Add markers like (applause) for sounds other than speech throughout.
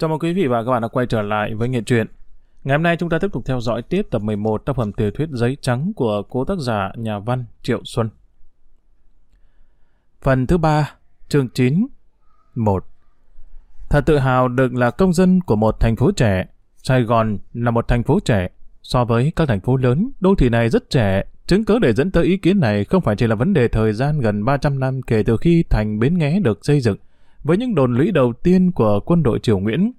Chào mừng quý vị và các bạn đã quay trở lại với Nghệ truyện. Ngày hôm nay chúng ta tiếp tục theo dõi tiếp tập 11 tác phẩm tiểu thuyết Giấy Trắng của cố tác giả nhà văn Triệu Xuân. Phần thứ 3, chương 9 1 Thật tự hào được là công dân của một thành phố trẻ. Sài Gòn là một thành phố trẻ. So với các thành phố lớn, đô thị này rất trẻ. Chứng cứ để dẫn tới ý kiến này không phải chỉ là vấn đề thời gian gần 300 năm kể từ khi thành Bến Nghé được xây dựng, với những đồn lũy đầu tiên của quân đội Triều Nguyễn.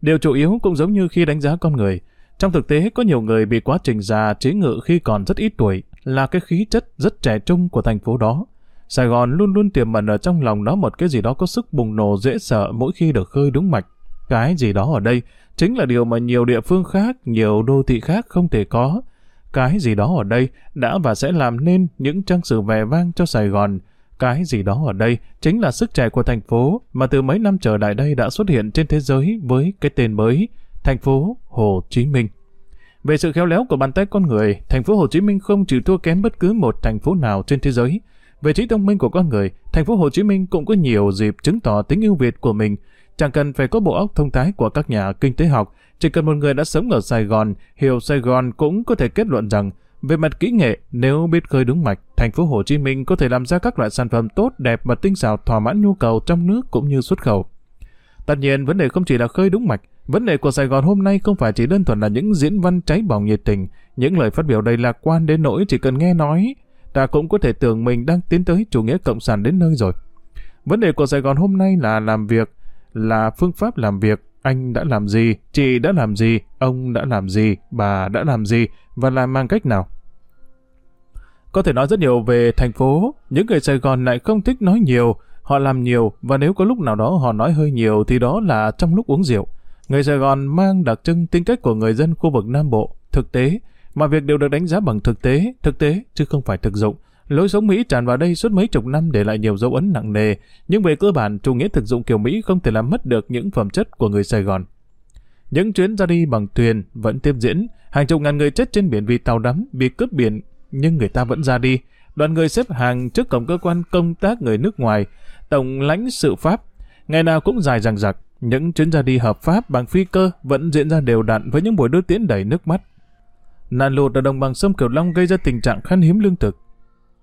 Điều chủ yếu cũng giống như khi đánh giá con người. Trong thực tế, có nhiều người bị quá trình già chế ngự khi còn rất ít tuổi, là cái khí chất rất trẻ trung của thành phố đó. Sài Gòn luôn luôn tiềm ẩn ở trong lòng nó một cái gì đó có sức bùng nổ dễ sợ mỗi khi được khơi đúng mạch. Cái gì đó ở đây chính là điều mà nhiều địa phương khác, nhiều đô thị khác không thể có. Cái gì đó ở đây đã và sẽ làm nên những trang sử vẻ vang cho Sài Gòn. Cái gì đó ở đây chính là sức trẻ của thành phố mà từ mấy năm trở lại đây đã xuất hiện trên thế giới với cái tên mới, thành phố Hồ Chí Minh. Về sự khéo léo của bàn tay con người, thành phố Hồ Chí Minh không chịu thua kém bất cứ một thành phố nào trên thế giới. Về trí thông minh của con người, thành phố Hồ Chí Minh cũng có nhiều dịp chứng tỏ tính ưu việt của mình. Chẳng cần phải có bộ óc thông thái của các nhà kinh tế học, chỉ cần một người đã sống ở Sài Gòn, hiểu Sài Gòn cũng có thể kết luận rằng về mặt kỹ nghệ, nếu biết khơi đúng mạch, thành phố Hồ Chí Minh có thể làm ra các loại sản phẩm tốt đẹp và tinh xảo thỏa mãn nhu cầu trong nước cũng như xuất khẩu. Tất nhiên, vấn đề không chỉ là khơi đúng mạch, vấn đề của Sài Gòn hôm nay không phải chỉ đơn thuần là những diễn văn cháy bỏng nhiệt tình, những lời phát biểu đầy lạc quan đến nỗi chỉ cần nghe nói, ta cũng có thể tưởng mình đang tiến tới chủ nghĩa cộng sản đến nơi rồi. Vấn đề của Sài Gòn hôm nay là làm việc, là phương pháp làm việc, anh đã làm gì, chị đã làm gì, ông đã làm gì, bà đã làm gì? Và làm mang cách nào. Có thể nói rất nhiều về thành phố, những người Sài Gòn lại không thích nói nhiều, họ làm nhiều và nếu có lúc nào đó họ nói hơi nhiều thì đó là trong lúc uống rượu. Người Sài Gòn mang đặc trưng tính cách của người dân khu vực Nam Bộ, thực tế, mà việc đều được đánh giá bằng thực tế, thực tế chứ không phải thực dụng. Lối sống Mỹ tràn vào đây suốt mấy chục năm để lại nhiều dấu ấn nặng nề, nhưng về cơ bản chủ nghĩa thực dụng kiểu Mỹ không thể làm mất được những phẩm chất của người Sài Gòn. Những chuyến ra đi bằng thuyền vẫn tiếp diễn, hàng chục ngàn người chết trên biển vì tàu đắm, bị cướp biển, nhưng người ta vẫn ra đi. Đoàn người xếp hàng trước cổng cơ quan công tác người nước ngoài, tổng lãnh sự Pháp, ngày nào cũng dài dằng dặc. Những chuyến ra đi hợp pháp bằng phi cơ vẫn diễn ra đều đặn với những buổi đưa tiễn đầy nước mắt. Nạn lụt ở đồng bằng sông Cửu Long gây ra tình trạng khan hiếm lương thực.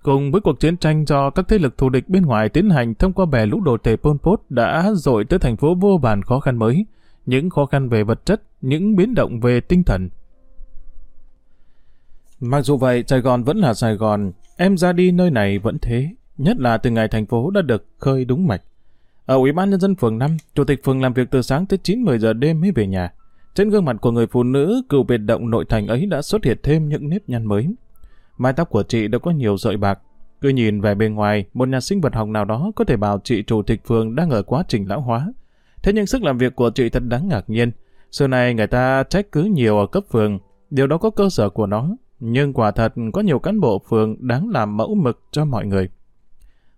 Cùng với cuộc chiến tranh do các thế lực thù địch bên ngoài tiến hành thông qua bè lũ đồ tể Pol Pot đã dội tới thành phố vô vàn khó khăn mới, những khó khăn về vật chất, những biến động về tinh thần. Mặc dù vậy, Sài Gòn vẫn là Sài Gòn, em ra đi nơi này vẫn thế, nhất là từ ngày thành phố đã được khơi đúng mạch. Ở Ủy ban Nhân dân phường 5, Chủ tịch phường làm việc từ sáng tới 9-10 giờ đêm mới về nhà. Trên gương mặt của người phụ nữ cựu biệt động nội thành ấy đã xuất hiện thêm những nếp nhăn mới. Mái tóc của chị đã có nhiều sợi bạc. Cứ nhìn về bên ngoài, một nhà sinh vật học nào đó có thể bảo chị chủ tịch phường đang ở quá trình lão hóa. Thế nhưng sức làm việc của chị thật đáng ngạc nhiên. Xưa này người ta trách cứ nhiều ở cấp phường, điều đó có cơ sở của nó. Nhưng quả thật có nhiều cán bộ phường đáng làm mẫu mực cho mọi người.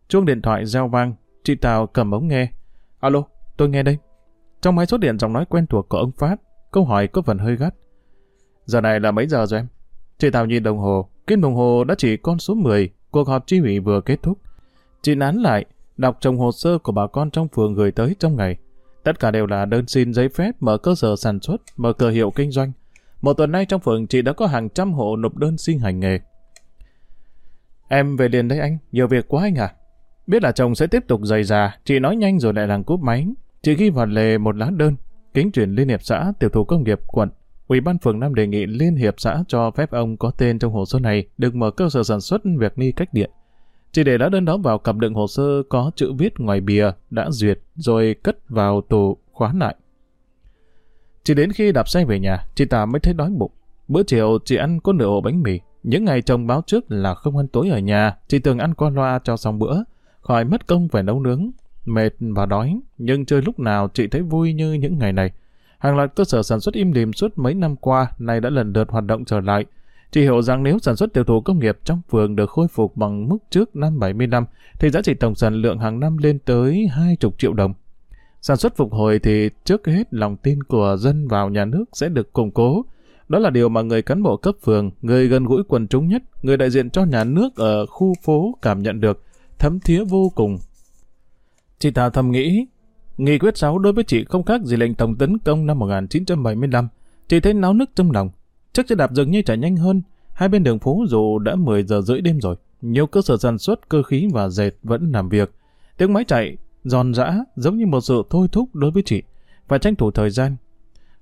Chuông điện thoại reo vang, chị Tào cầm ống nghe. Alo, tôi nghe đây. Trong máy số điện giọng nói quen thuộc của ông Phát, câu hỏi có phần hơi gắt. Giờ này là mấy giờ rồi em? Chị Tào nhìn đồng hồ, kim đồng hồ đã chỉ con số 10, cuộc họp chi ủy vừa kết thúc. Chị nán lại, đọc chồng hồ sơ của bà con trong phường gửi tới trong ngày. Tất cả đều là đơn xin giấy phép mở cơ sở sản xuất, mở cửa hiệu kinh doanh. Một tuần nay trong phường chị đã có hàng trăm hộ nộp đơn xin hành nghề. Em về liền đấy anh, nhiều việc quá anh à? Biết là chồng sẽ tiếp tục dày già, chị nói nhanh rồi lại làng cúp máy. Chị ghi vào lề một lá đơn, kính chuyển Liên hiệp xã, tiểu thủ công nghiệp quận. Ủy ban phường Nam đề nghị Liên hiệp xã cho phép ông có tên trong hồ sơ này được mở cơ sở sản xuất việc ni cách điện. Chỉ để đã đơn đó vào cặp đựng hồ sơ có chữ viết ngoài bìa, đã duyệt, rồi cất vào tủ, khóa lại. Chỉ đến khi đạp xe về nhà, chị ta mới thấy đói bụng. Bữa chiều chị ăn có nửa ổ bánh mì. Những ngày chồng báo trước là không ăn tối ở nhà, chị thường ăn qua loa cho xong bữa, khỏi mất công phải nấu nướng. Mệt và đói, nhưng chơi lúc nào chị thấy vui như những ngày này. Hàng loạt cơ sở sản xuất im lìm suốt mấy năm qua nay đã lần lượt hoạt động trở lại. Chị hiểu rằng nếu sản xuất tiêu thụ công nghiệp trong phường được khôi phục bằng mức trước năm 70 năm, thì giá trị tổng sản lượng hàng năm lên tới 20 triệu đồng. Sản xuất phục hồi thì trước hết lòng tin của dân vào nhà nước sẽ được củng cố. Đó là điều mà người cán bộ cấp phường, người gần gũi quần chúng nhất, người đại diện cho nhà nước ở khu phố cảm nhận được, thấm thía vô cùng. Chị ta thầm nghĩ, Nghị quyết 6 đối với chị không khác gì lệnh tổng tấn công năm 1975. Chị thấy náo nức trong lòng. Chắc xe đạp dường như chạy nhanh hơn. Hai bên đường phố dù đã 10 giờ rưỡi đêm rồi. Nhiều cơ sở sản xuất, cơ khí và dệt vẫn làm việc. Tiếng máy chạy, giòn giã, giống như một sự thôi thúc đối với chị. và tranh thủ thời gian.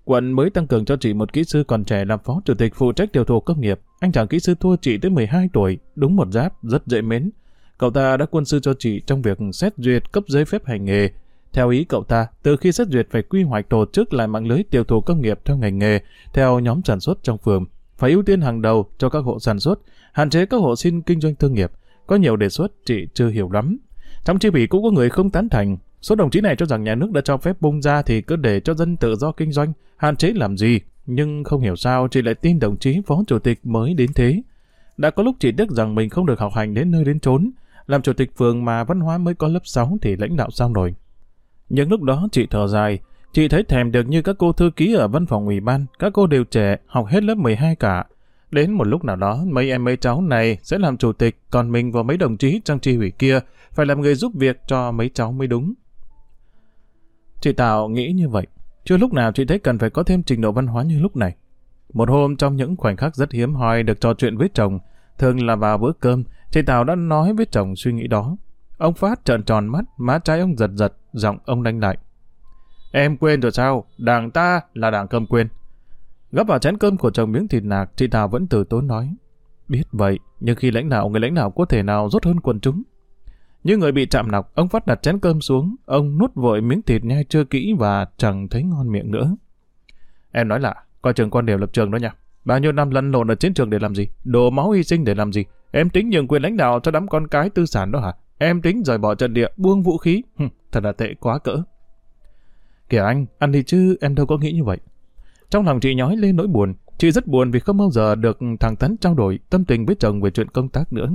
Quận mới tăng cường cho chị một kỹ sư còn trẻ làm phó chủ tịch phụ trách tiêu thụ công nghiệp. Anh chàng kỹ sư thua chị tới 12 tuổi, đúng một giáp, rất dễ mến. Cậu ta đã quân sư cho chị trong việc xét duyệt cấp giấy phép hành nghề. Theo ý cậu ta, từ khi xét duyệt phải quy hoạch tổ chức lại mạng lưới tiêu thụ công nghiệp theo ngành nghề, theo nhóm sản xuất trong phường. Phải ưu tiên hàng đầu cho các hộ sản xuất, hạn chế các hộ xin kinh doanh thương nghiệp. Có nhiều đề xuất chị chưa hiểu lắm. Trong chi ủy cũng có người không tán thành. Số đồng chí này cho rằng nhà nước đã cho phép bung ra thì cứ để cho dân tự do kinh doanh, hạn chế làm gì. Nhưng không hiểu sao chị lại tin đồng chí phó chủ tịch mới đến thế. Đã có lúc chị tiếc rằng mình không được học hành đến nơi đến chốn, làm chủ tịch phường mà văn hóa mới có lớp 6 thì lãnh đạo sao nổi? Những lúc đó chị thở dài, chị thấy thèm được như các cô thư ký ở văn phòng ủy ban, các cô đều trẻ, học hết lớp 12 cả. Đến một lúc nào đó, mấy em mấy cháu này sẽ làm chủ tịch, còn mình và mấy đồng chí trong tri ủy kia phải làm người giúp việc cho mấy cháu mới đúng. Chị Tào nghĩ như vậy. Chưa lúc nào chị thấy cần phải có thêm trình độ văn hóa như lúc này. Một hôm trong những khoảnh khắc rất hiếm hoi được trò chuyện với chồng, thường là vào bữa cơm, chị Tào đã nói với chồng suy nghĩ đó. Ông Phát trợn tròn mắt, má trái ông giật giật, giọng ông đanh lại. Em quên rồi sao? Đảng ta là đảng cầm quyền. Gấp vào chén cơm của chồng miếng thịt nạc, chị Thảo vẫn từ tốn nói. Biết vậy, nhưng khi lãnh đạo, người lãnh đạo có thể nào rốt hơn quần chúng. Như người bị chạm nọc, ông Phát đặt chén cơm xuống, ông nuốt vội miếng thịt nhai chưa kỹ và chẳng thấy ngon miệng nữa. Em nói lạ, coi trường con đều lập trường đó nha. Bao nhiêu năm lăn lộn ở chiến trường để làm gì? Đổ máu hy sinh để làm gì? Em tính nhường quyền lãnh đạo cho đám con cái tư sản đó hả? Em tính rời bỏ trận địa, buông vũ khí. Hừm, thật là tệ quá cỡ. Kìa anh, ăn đi chứ em đâu có nghĩ như vậy. Trong lòng chị nhói lên nỗi buồn. Chị rất buồn vì không bao giờ được thằng Tấn trao đổi tâm tình với chồng về chuyện công tác nữa.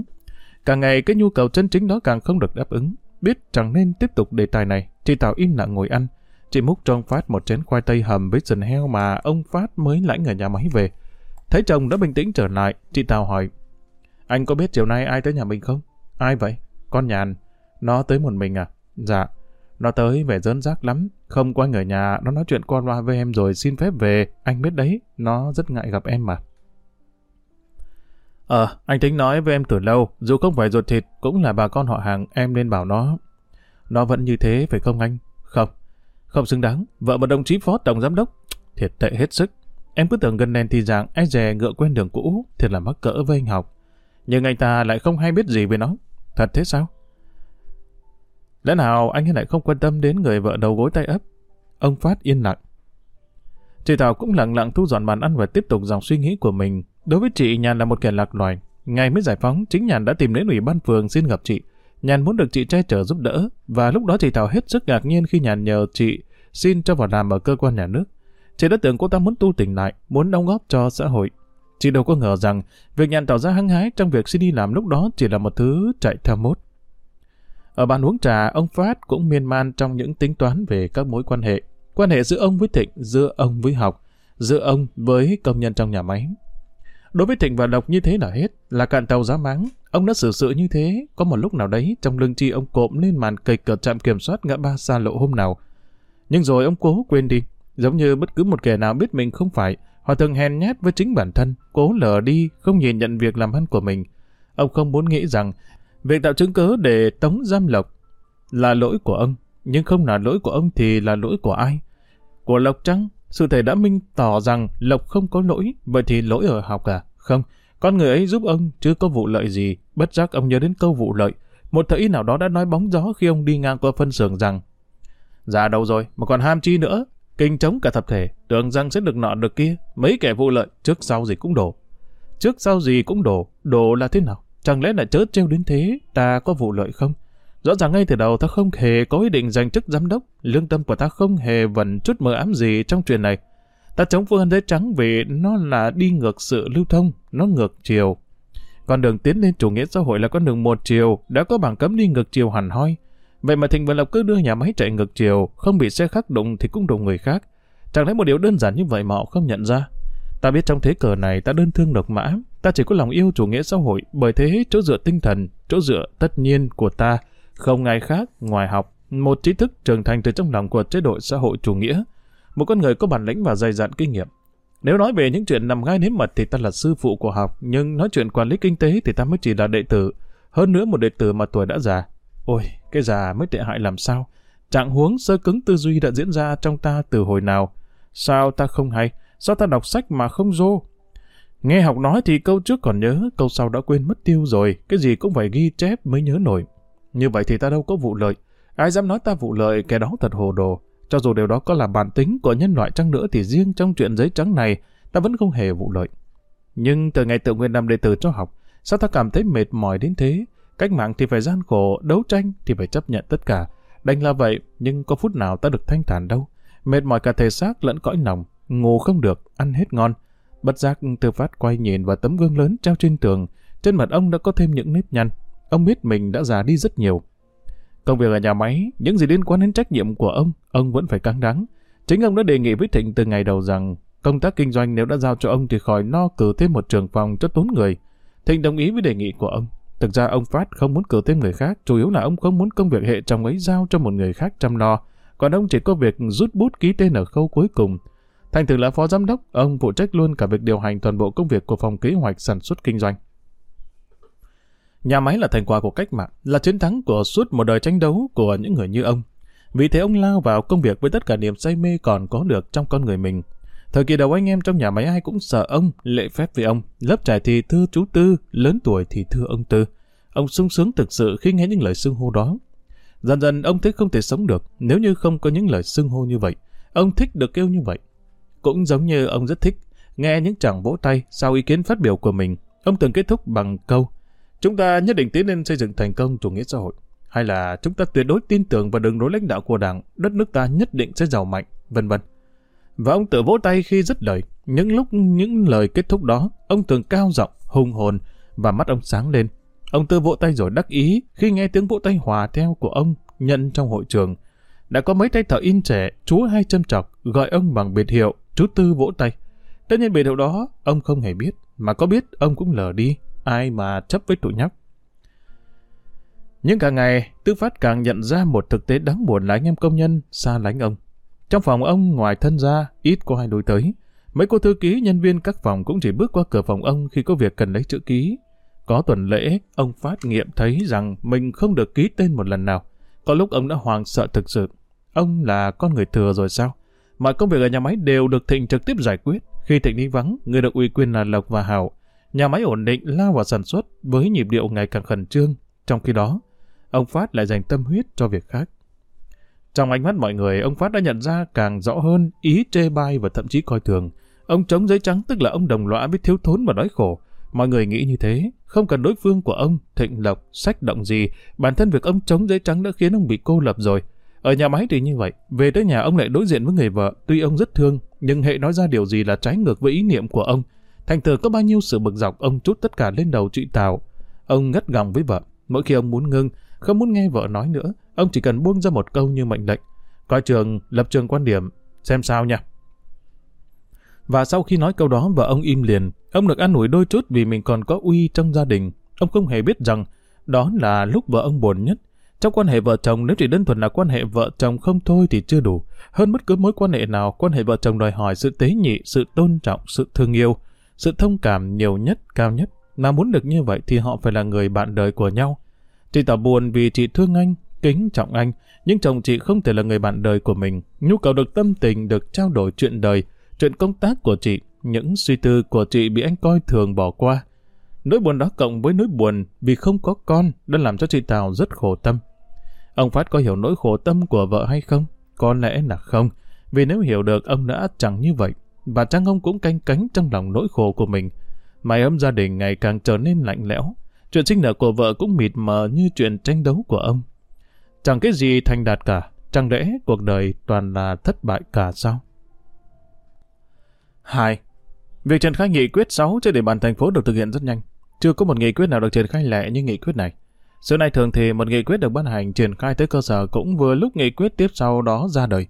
Càng ngày cái nhu cầu chân chính đó càng không được đáp ứng. Biết chẳng nên tiếp tục đề tài này, chị Tào im lặng ngồi ăn. Chị múc cho ông Phát một chén khoai tây hầm với sườn heo mà ông Phát mới lãnh ở nhà máy về. Thấy chồng đã bình tĩnh trở lại, chị Tào hỏi. Anh có biết chiều nay ai tới nhà mình không? Ai vậy? Con nhàn. Nó tới một mình à? Dạ. Nó tới vẻ dớn rác lắm. Không qua người nhà, nó nói chuyện qua loa với em rồi xin phép về. Anh biết đấy, nó rất ngại gặp em mà. Ờ, anh tính nói với em từ lâu, dù không phải ruột thịt, cũng là bà con họ hàng, em nên bảo nó. Nó vẫn như thế, phải không anh? Không, không xứng đáng. Vợ một đồng chí phó tổng giám đốc, thiệt tệ hết sức. Em cứ tưởng gần đèn thì dạng ai dè ngựa quen đường cũ, thiệt là mắc cỡ với anh học. Nhưng anh ta lại không hay biết gì về nó. Thật thế sao? Lẽ nào anh ấy lại không quan tâm đến người vợ đầu gối tay ấp? Ông Phát yên lặng. Chị Thảo cũng lặng lặng thu dọn bàn ăn và tiếp tục dòng suy nghĩ của mình. Đối với chị, Nhàn là một kẻ lạc loài. Ngày mới giải phóng, chính Nhàn đã tìm đến ủy ban phường xin gặp chị. Nhàn muốn được chị che chở giúp đỡ, và lúc đó chị Thảo hết sức ngạc nhiên khi Nhàn nhờ chị xin cho vào làm ở cơ quan nhà nước. Chị đã tưởng cô ta muốn tu tỉnh lại, muốn đóng góp cho xã hội. Chị đâu có ngờ rằng việc Nhàn tỏ ra hăng hái trong việc xin đi làm lúc đó chỉ là một thứ chạy theo mốt. Ở bàn uống trà, ông Phát cũng miên man trong những tính toán về các mối quan hệ. Quan hệ giữa ông với Thịnh, giữa ông với học, giữa ông với công nhân trong nhà máy. Đối với Thịnh và Lộc như thế là hết, là cạn tàu giá mắng. Ông đã xử sự như thế, có một lúc nào đấy trong lưng chi ông cộm lên màn kịch cờ trạm kiểm soát ngã ba xa lộ hôm nào. Nhưng rồi ông cố quên đi, giống như bất cứ một kẻ nào biết mình không phải, họ thường hèn nhát với chính bản thân, cố lờ đi, không nhìn nhận việc làm ăn của mình. Ông không muốn nghĩ rằng việc tạo chứng cớ để tống giam Lộc là lỗi của ông, nhưng không là lỗi của ông thì là lỗi của ai? Của Lộc Trăng, Sự thể đã minh tỏ rằng Lộc không có lỗi, vậy thì lỗi ở học à? Không, con người ấy giúp ông chứ có vụ lợi gì. Bất giác ông nhớ đến câu vụ lợi. Một thầy nào đó đã nói bóng gió khi ông đi ngang qua phân xưởng rằng Dạ đâu rồi, mà còn ham chi nữa. Kinh chống cả tập thể, tưởng rằng sẽ được nọ được kia. Mấy kẻ vụ lợi, trước sau gì cũng đổ. Trước sau gì cũng đổ, đổ là thế nào? Chẳng lẽ lại chớ treo đến thế, ta có vụ lợi không? Rõ ràng ngay từ đầu ta không hề có ý định giành chức giám đốc, lương tâm của ta không hề vần chút mờ ám gì trong chuyện này. Ta chống phương giấy trắng vì nó là đi ngược sự lưu thông, nó ngược chiều. Con đường tiến lên chủ nghĩa xã hội là con đường một chiều, đã có bảng cấm đi ngược chiều hẳn hoi. Vậy mà Thịnh và Lộc cứ đưa nhà máy chạy ngược chiều, không bị xe khác đụng thì cũng đụng người khác. Chẳng lẽ một điều đơn giản như vậy mà họ không nhận ra? Ta biết trong thế cờ này ta đơn thương độc mã, ta chỉ có lòng yêu chủ nghĩa xã hội, bởi thế chỗ dựa tinh thần, chỗ dựa tất nhiên của ta không ai khác ngoài học, một trí thức trưởng thành từ trong lòng của chế độ xã hội chủ nghĩa, một con người có bản lĩnh và dày dặn kinh nghiệm. Nếu nói về những chuyện nằm gai nếm mật thì ta là sư phụ của học, nhưng nói chuyện quản lý kinh tế thì ta mới chỉ là đệ tử, hơn nữa một đệ tử mà tuổi đã già. Ôi, cái già mới tệ hại làm sao? Trạng huống sơ cứng tư duy đã diễn ra trong ta từ hồi nào? Sao ta không hay? Sao ta đọc sách mà không dô? Nghe học nói thì câu trước còn nhớ, câu sau đã quên mất tiêu rồi, cái gì cũng phải ghi chép mới nhớ nổi. Như vậy thì ta đâu có vụ lợi. Ai dám nói ta vụ lợi, kẻ đó thật hồ đồ. Cho dù điều đó có là bản tính của nhân loại chăng nữa thì riêng trong chuyện giấy trắng này, ta vẫn không hề vụ lợi. Nhưng từ ngày tự nguyện làm đệ tử cho học, sao ta cảm thấy mệt mỏi đến thế? Cách mạng thì phải gian khổ, đấu tranh thì phải chấp nhận tất cả. Đành là vậy, nhưng có phút nào ta được thanh thản đâu. Mệt mỏi cả thể xác lẫn cõi lòng, ngủ không được, ăn hết ngon. Bất giác tư phát quay nhìn vào tấm gương lớn treo trên tường, trên mặt ông đã có thêm những nếp nhăn. Ông biết mình đã già đi rất nhiều. Công việc ở nhà máy, những gì liên quan đến trách nhiệm của ông, ông vẫn phải căng đắng. Chính ông đã đề nghị với Thịnh từ ngày đầu rằng công tác kinh doanh nếu đã giao cho ông thì khỏi no cử thêm một trường phòng cho tốn người. Thịnh đồng ý với đề nghị của ông. Thực ra ông Phát không muốn cử thêm người khác, chủ yếu là ông không muốn công việc hệ trong ấy giao cho một người khác chăm lo, còn ông chỉ có việc rút bút ký tên ở khâu cuối cùng. Thành thử là phó giám đốc, ông phụ trách luôn cả việc điều hành toàn bộ công việc của phòng kế hoạch sản xuất kinh doanh. Nhà máy là thành quả của cách mạng, là chiến thắng của suốt một đời tranh đấu của những người như ông. Vì thế ông lao vào công việc với tất cả niềm say mê còn có được trong con người mình. Thời kỳ đầu anh em trong nhà máy ai cũng sợ ông, lệ phép với ông. Lớp trẻ thì thưa chú Tư, lớn tuổi thì thưa ông Tư. Ông sung sướng thực sự khi nghe những lời xưng hô đó. Dần dần ông thấy không thể sống được nếu như không có những lời xưng hô như vậy. Ông thích được kêu như vậy. Cũng giống như ông rất thích nghe những chàng vỗ tay sau ý kiến phát biểu của mình. Ông từng kết thúc bằng câu Chúng ta nhất định tiến lên xây dựng thành công chủ nghĩa xã hội. Hay là chúng ta tuyệt đối tin tưởng vào đường lối lãnh đạo của đảng, đất nước ta nhất định sẽ giàu mạnh, vân vân. Và ông tự vỗ tay khi dứt lời. Những lúc những lời kết thúc đó, ông thường cao giọng, hùng hồn và mắt ông sáng lên. Ông tư vỗ tay rồi đắc ý khi nghe tiếng vỗ tay hòa theo của ông nhận trong hội trường. Đã có mấy tay thợ in trẻ, chúa hai châm chọc, gọi ông bằng biệt hiệu, chú Tư vỗ tay. Tất nhiên biệt hiệu đó, ông không hề biết, mà có biết ông cũng lờ đi, ai mà chấp với tụi nhóc. Nhưng cả ngày, Tư Phát càng nhận ra một thực tế đáng buồn là anh em công nhân xa lánh ông. Trong phòng ông ngoài thân ra, ít có ai đối tới. Mấy cô thư ký nhân viên các phòng cũng chỉ bước qua cửa phòng ông khi có việc cần lấy chữ ký. Có tuần lễ, ông phát nghiệm thấy rằng mình không được ký tên một lần nào. Có lúc ông đã hoàng sợ thực sự. Ông là con người thừa rồi sao? Mọi công việc ở nhà máy đều được Thịnh trực tiếp giải quyết. Khi Thịnh đi vắng, người được ủy quyền là Lộc và Hảo. Nhà máy ổn định lao vào sản xuất với nhịp điệu ngày càng khẩn trương. Trong khi đó, ông Phát lại dành tâm huyết cho việc khác. Trong ánh mắt mọi người, ông Phát đã nhận ra càng rõ hơn ý chê bai và thậm chí coi thường. Ông chống giấy trắng tức là ông đồng lõa với thiếu thốn và đói khổ. Mọi người nghĩ như thế, không cần đối phương của ông, thịnh lộc, sách động gì, bản thân việc ông chống giấy trắng đã khiến ông bị cô lập rồi. Ở nhà máy thì như vậy, về tới nhà ông lại đối diện với người vợ, tuy ông rất thương, nhưng hệ nói ra điều gì là trái ngược với ý niệm của ông. Thành thử có bao nhiêu sự bực dọc ông trút tất cả lên đầu chị Tào. Ông ngất gòng với vợ, mỗi khi ông muốn ngưng, không muốn nghe vợ nói nữa, ông chỉ cần buông ra một câu như mệnh lệnh. Coi trường, lập trường quan điểm, xem sao nha. Và sau khi nói câu đó vợ ông im liền, ông được an ủi đôi chút vì mình còn có uy trong gia đình. Ông không hề biết rằng đó là lúc vợ ông buồn nhất. Trong quan hệ vợ chồng nếu chỉ đơn thuần là quan hệ vợ chồng không thôi thì chưa đủ. Hơn bất cứ mối quan hệ nào, quan hệ vợ chồng đòi hỏi sự tế nhị, sự tôn trọng, sự thương yêu, sự thông cảm nhiều nhất, cao nhất. Mà muốn được như vậy thì họ phải là người bạn đời của nhau. Chị tỏ buồn vì chị thương anh, kính trọng anh, nhưng chồng chị không thể là người bạn đời của mình. Nhu cầu được tâm tình, được trao đổi chuyện đời, chuyện công tác của chị, những suy tư của chị bị anh coi thường bỏ qua. Nỗi buồn đó cộng với nỗi buồn vì không có con đã làm cho chị Tào rất khổ tâm. Ông Phát có hiểu nỗi khổ tâm của vợ hay không? Có lẽ là không, vì nếu hiểu được ông đã chẳng như vậy, và chăng ông cũng canh cánh trong lòng nỗi khổ của mình. Mái ấm gia đình ngày càng trở nên lạnh lẽo, chuyện sinh nở của vợ cũng mịt mờ như chuyện tranh đấu của ông. Chẳng cái gì thành đạt cả, chẳng lẽ cuộc đời toàn là thất bại cả sao? 2. Việc triển khai nghị quyết 6 trên địa bàn thành phố được thực hiện rất nhanh. Chưa có một nghị quyết nào được triển khai lẻ như nghị quyết này. Xưa nay thường thì một nghị quyết được ban hành triển khai tới cơ sở cũng vừa lúc nghị quyết tiếp sau đó ra đời.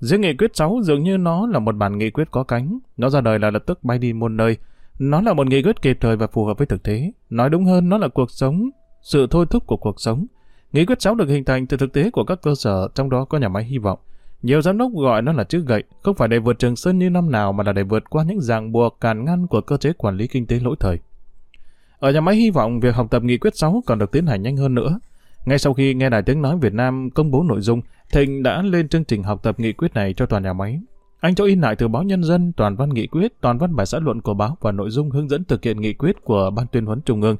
Riêng nghị quyết 6 dường như nó là một bản nghị quyết có cánh, nó ra đời là lập tức bay đi muôn nơi. Nó là một nghị quyết kịp thời và phù hợp với thực tế. Nói đúng hơn, nó là cuộc sống, sự thôi thúc của cuộc sống. Nghị quyết 6 được hình thành từ thực tế của các cơ sở, trong đó có nhà máy hy vọng. Nhiều giám đốc gọi nó là chữ gậy, không phải để vượt trường sơn như năm nào mà là để vượt qua những ràng buộc cản ngăn của cơ chế quản lý kinh tế lỗi thời. Ở nhà máy hy vọng, việc học tập nghị quyết 6 còn được tiến hành nhanh hơn nữa. Ngay sau khi nghe Đài Tiếng Nói Việt Nam công bố nội dung, Thịnh đã lên chương trình học tập nghị quyết này cho toàn nhà máy. Anh cho in lại từ báo Nhân dân, toàn văn nghị quyết, toàn văn bài xã luận của báo và nội dung hướng dẫn thực hiện nghị quyết của Ban tuyên huấn Trung ương.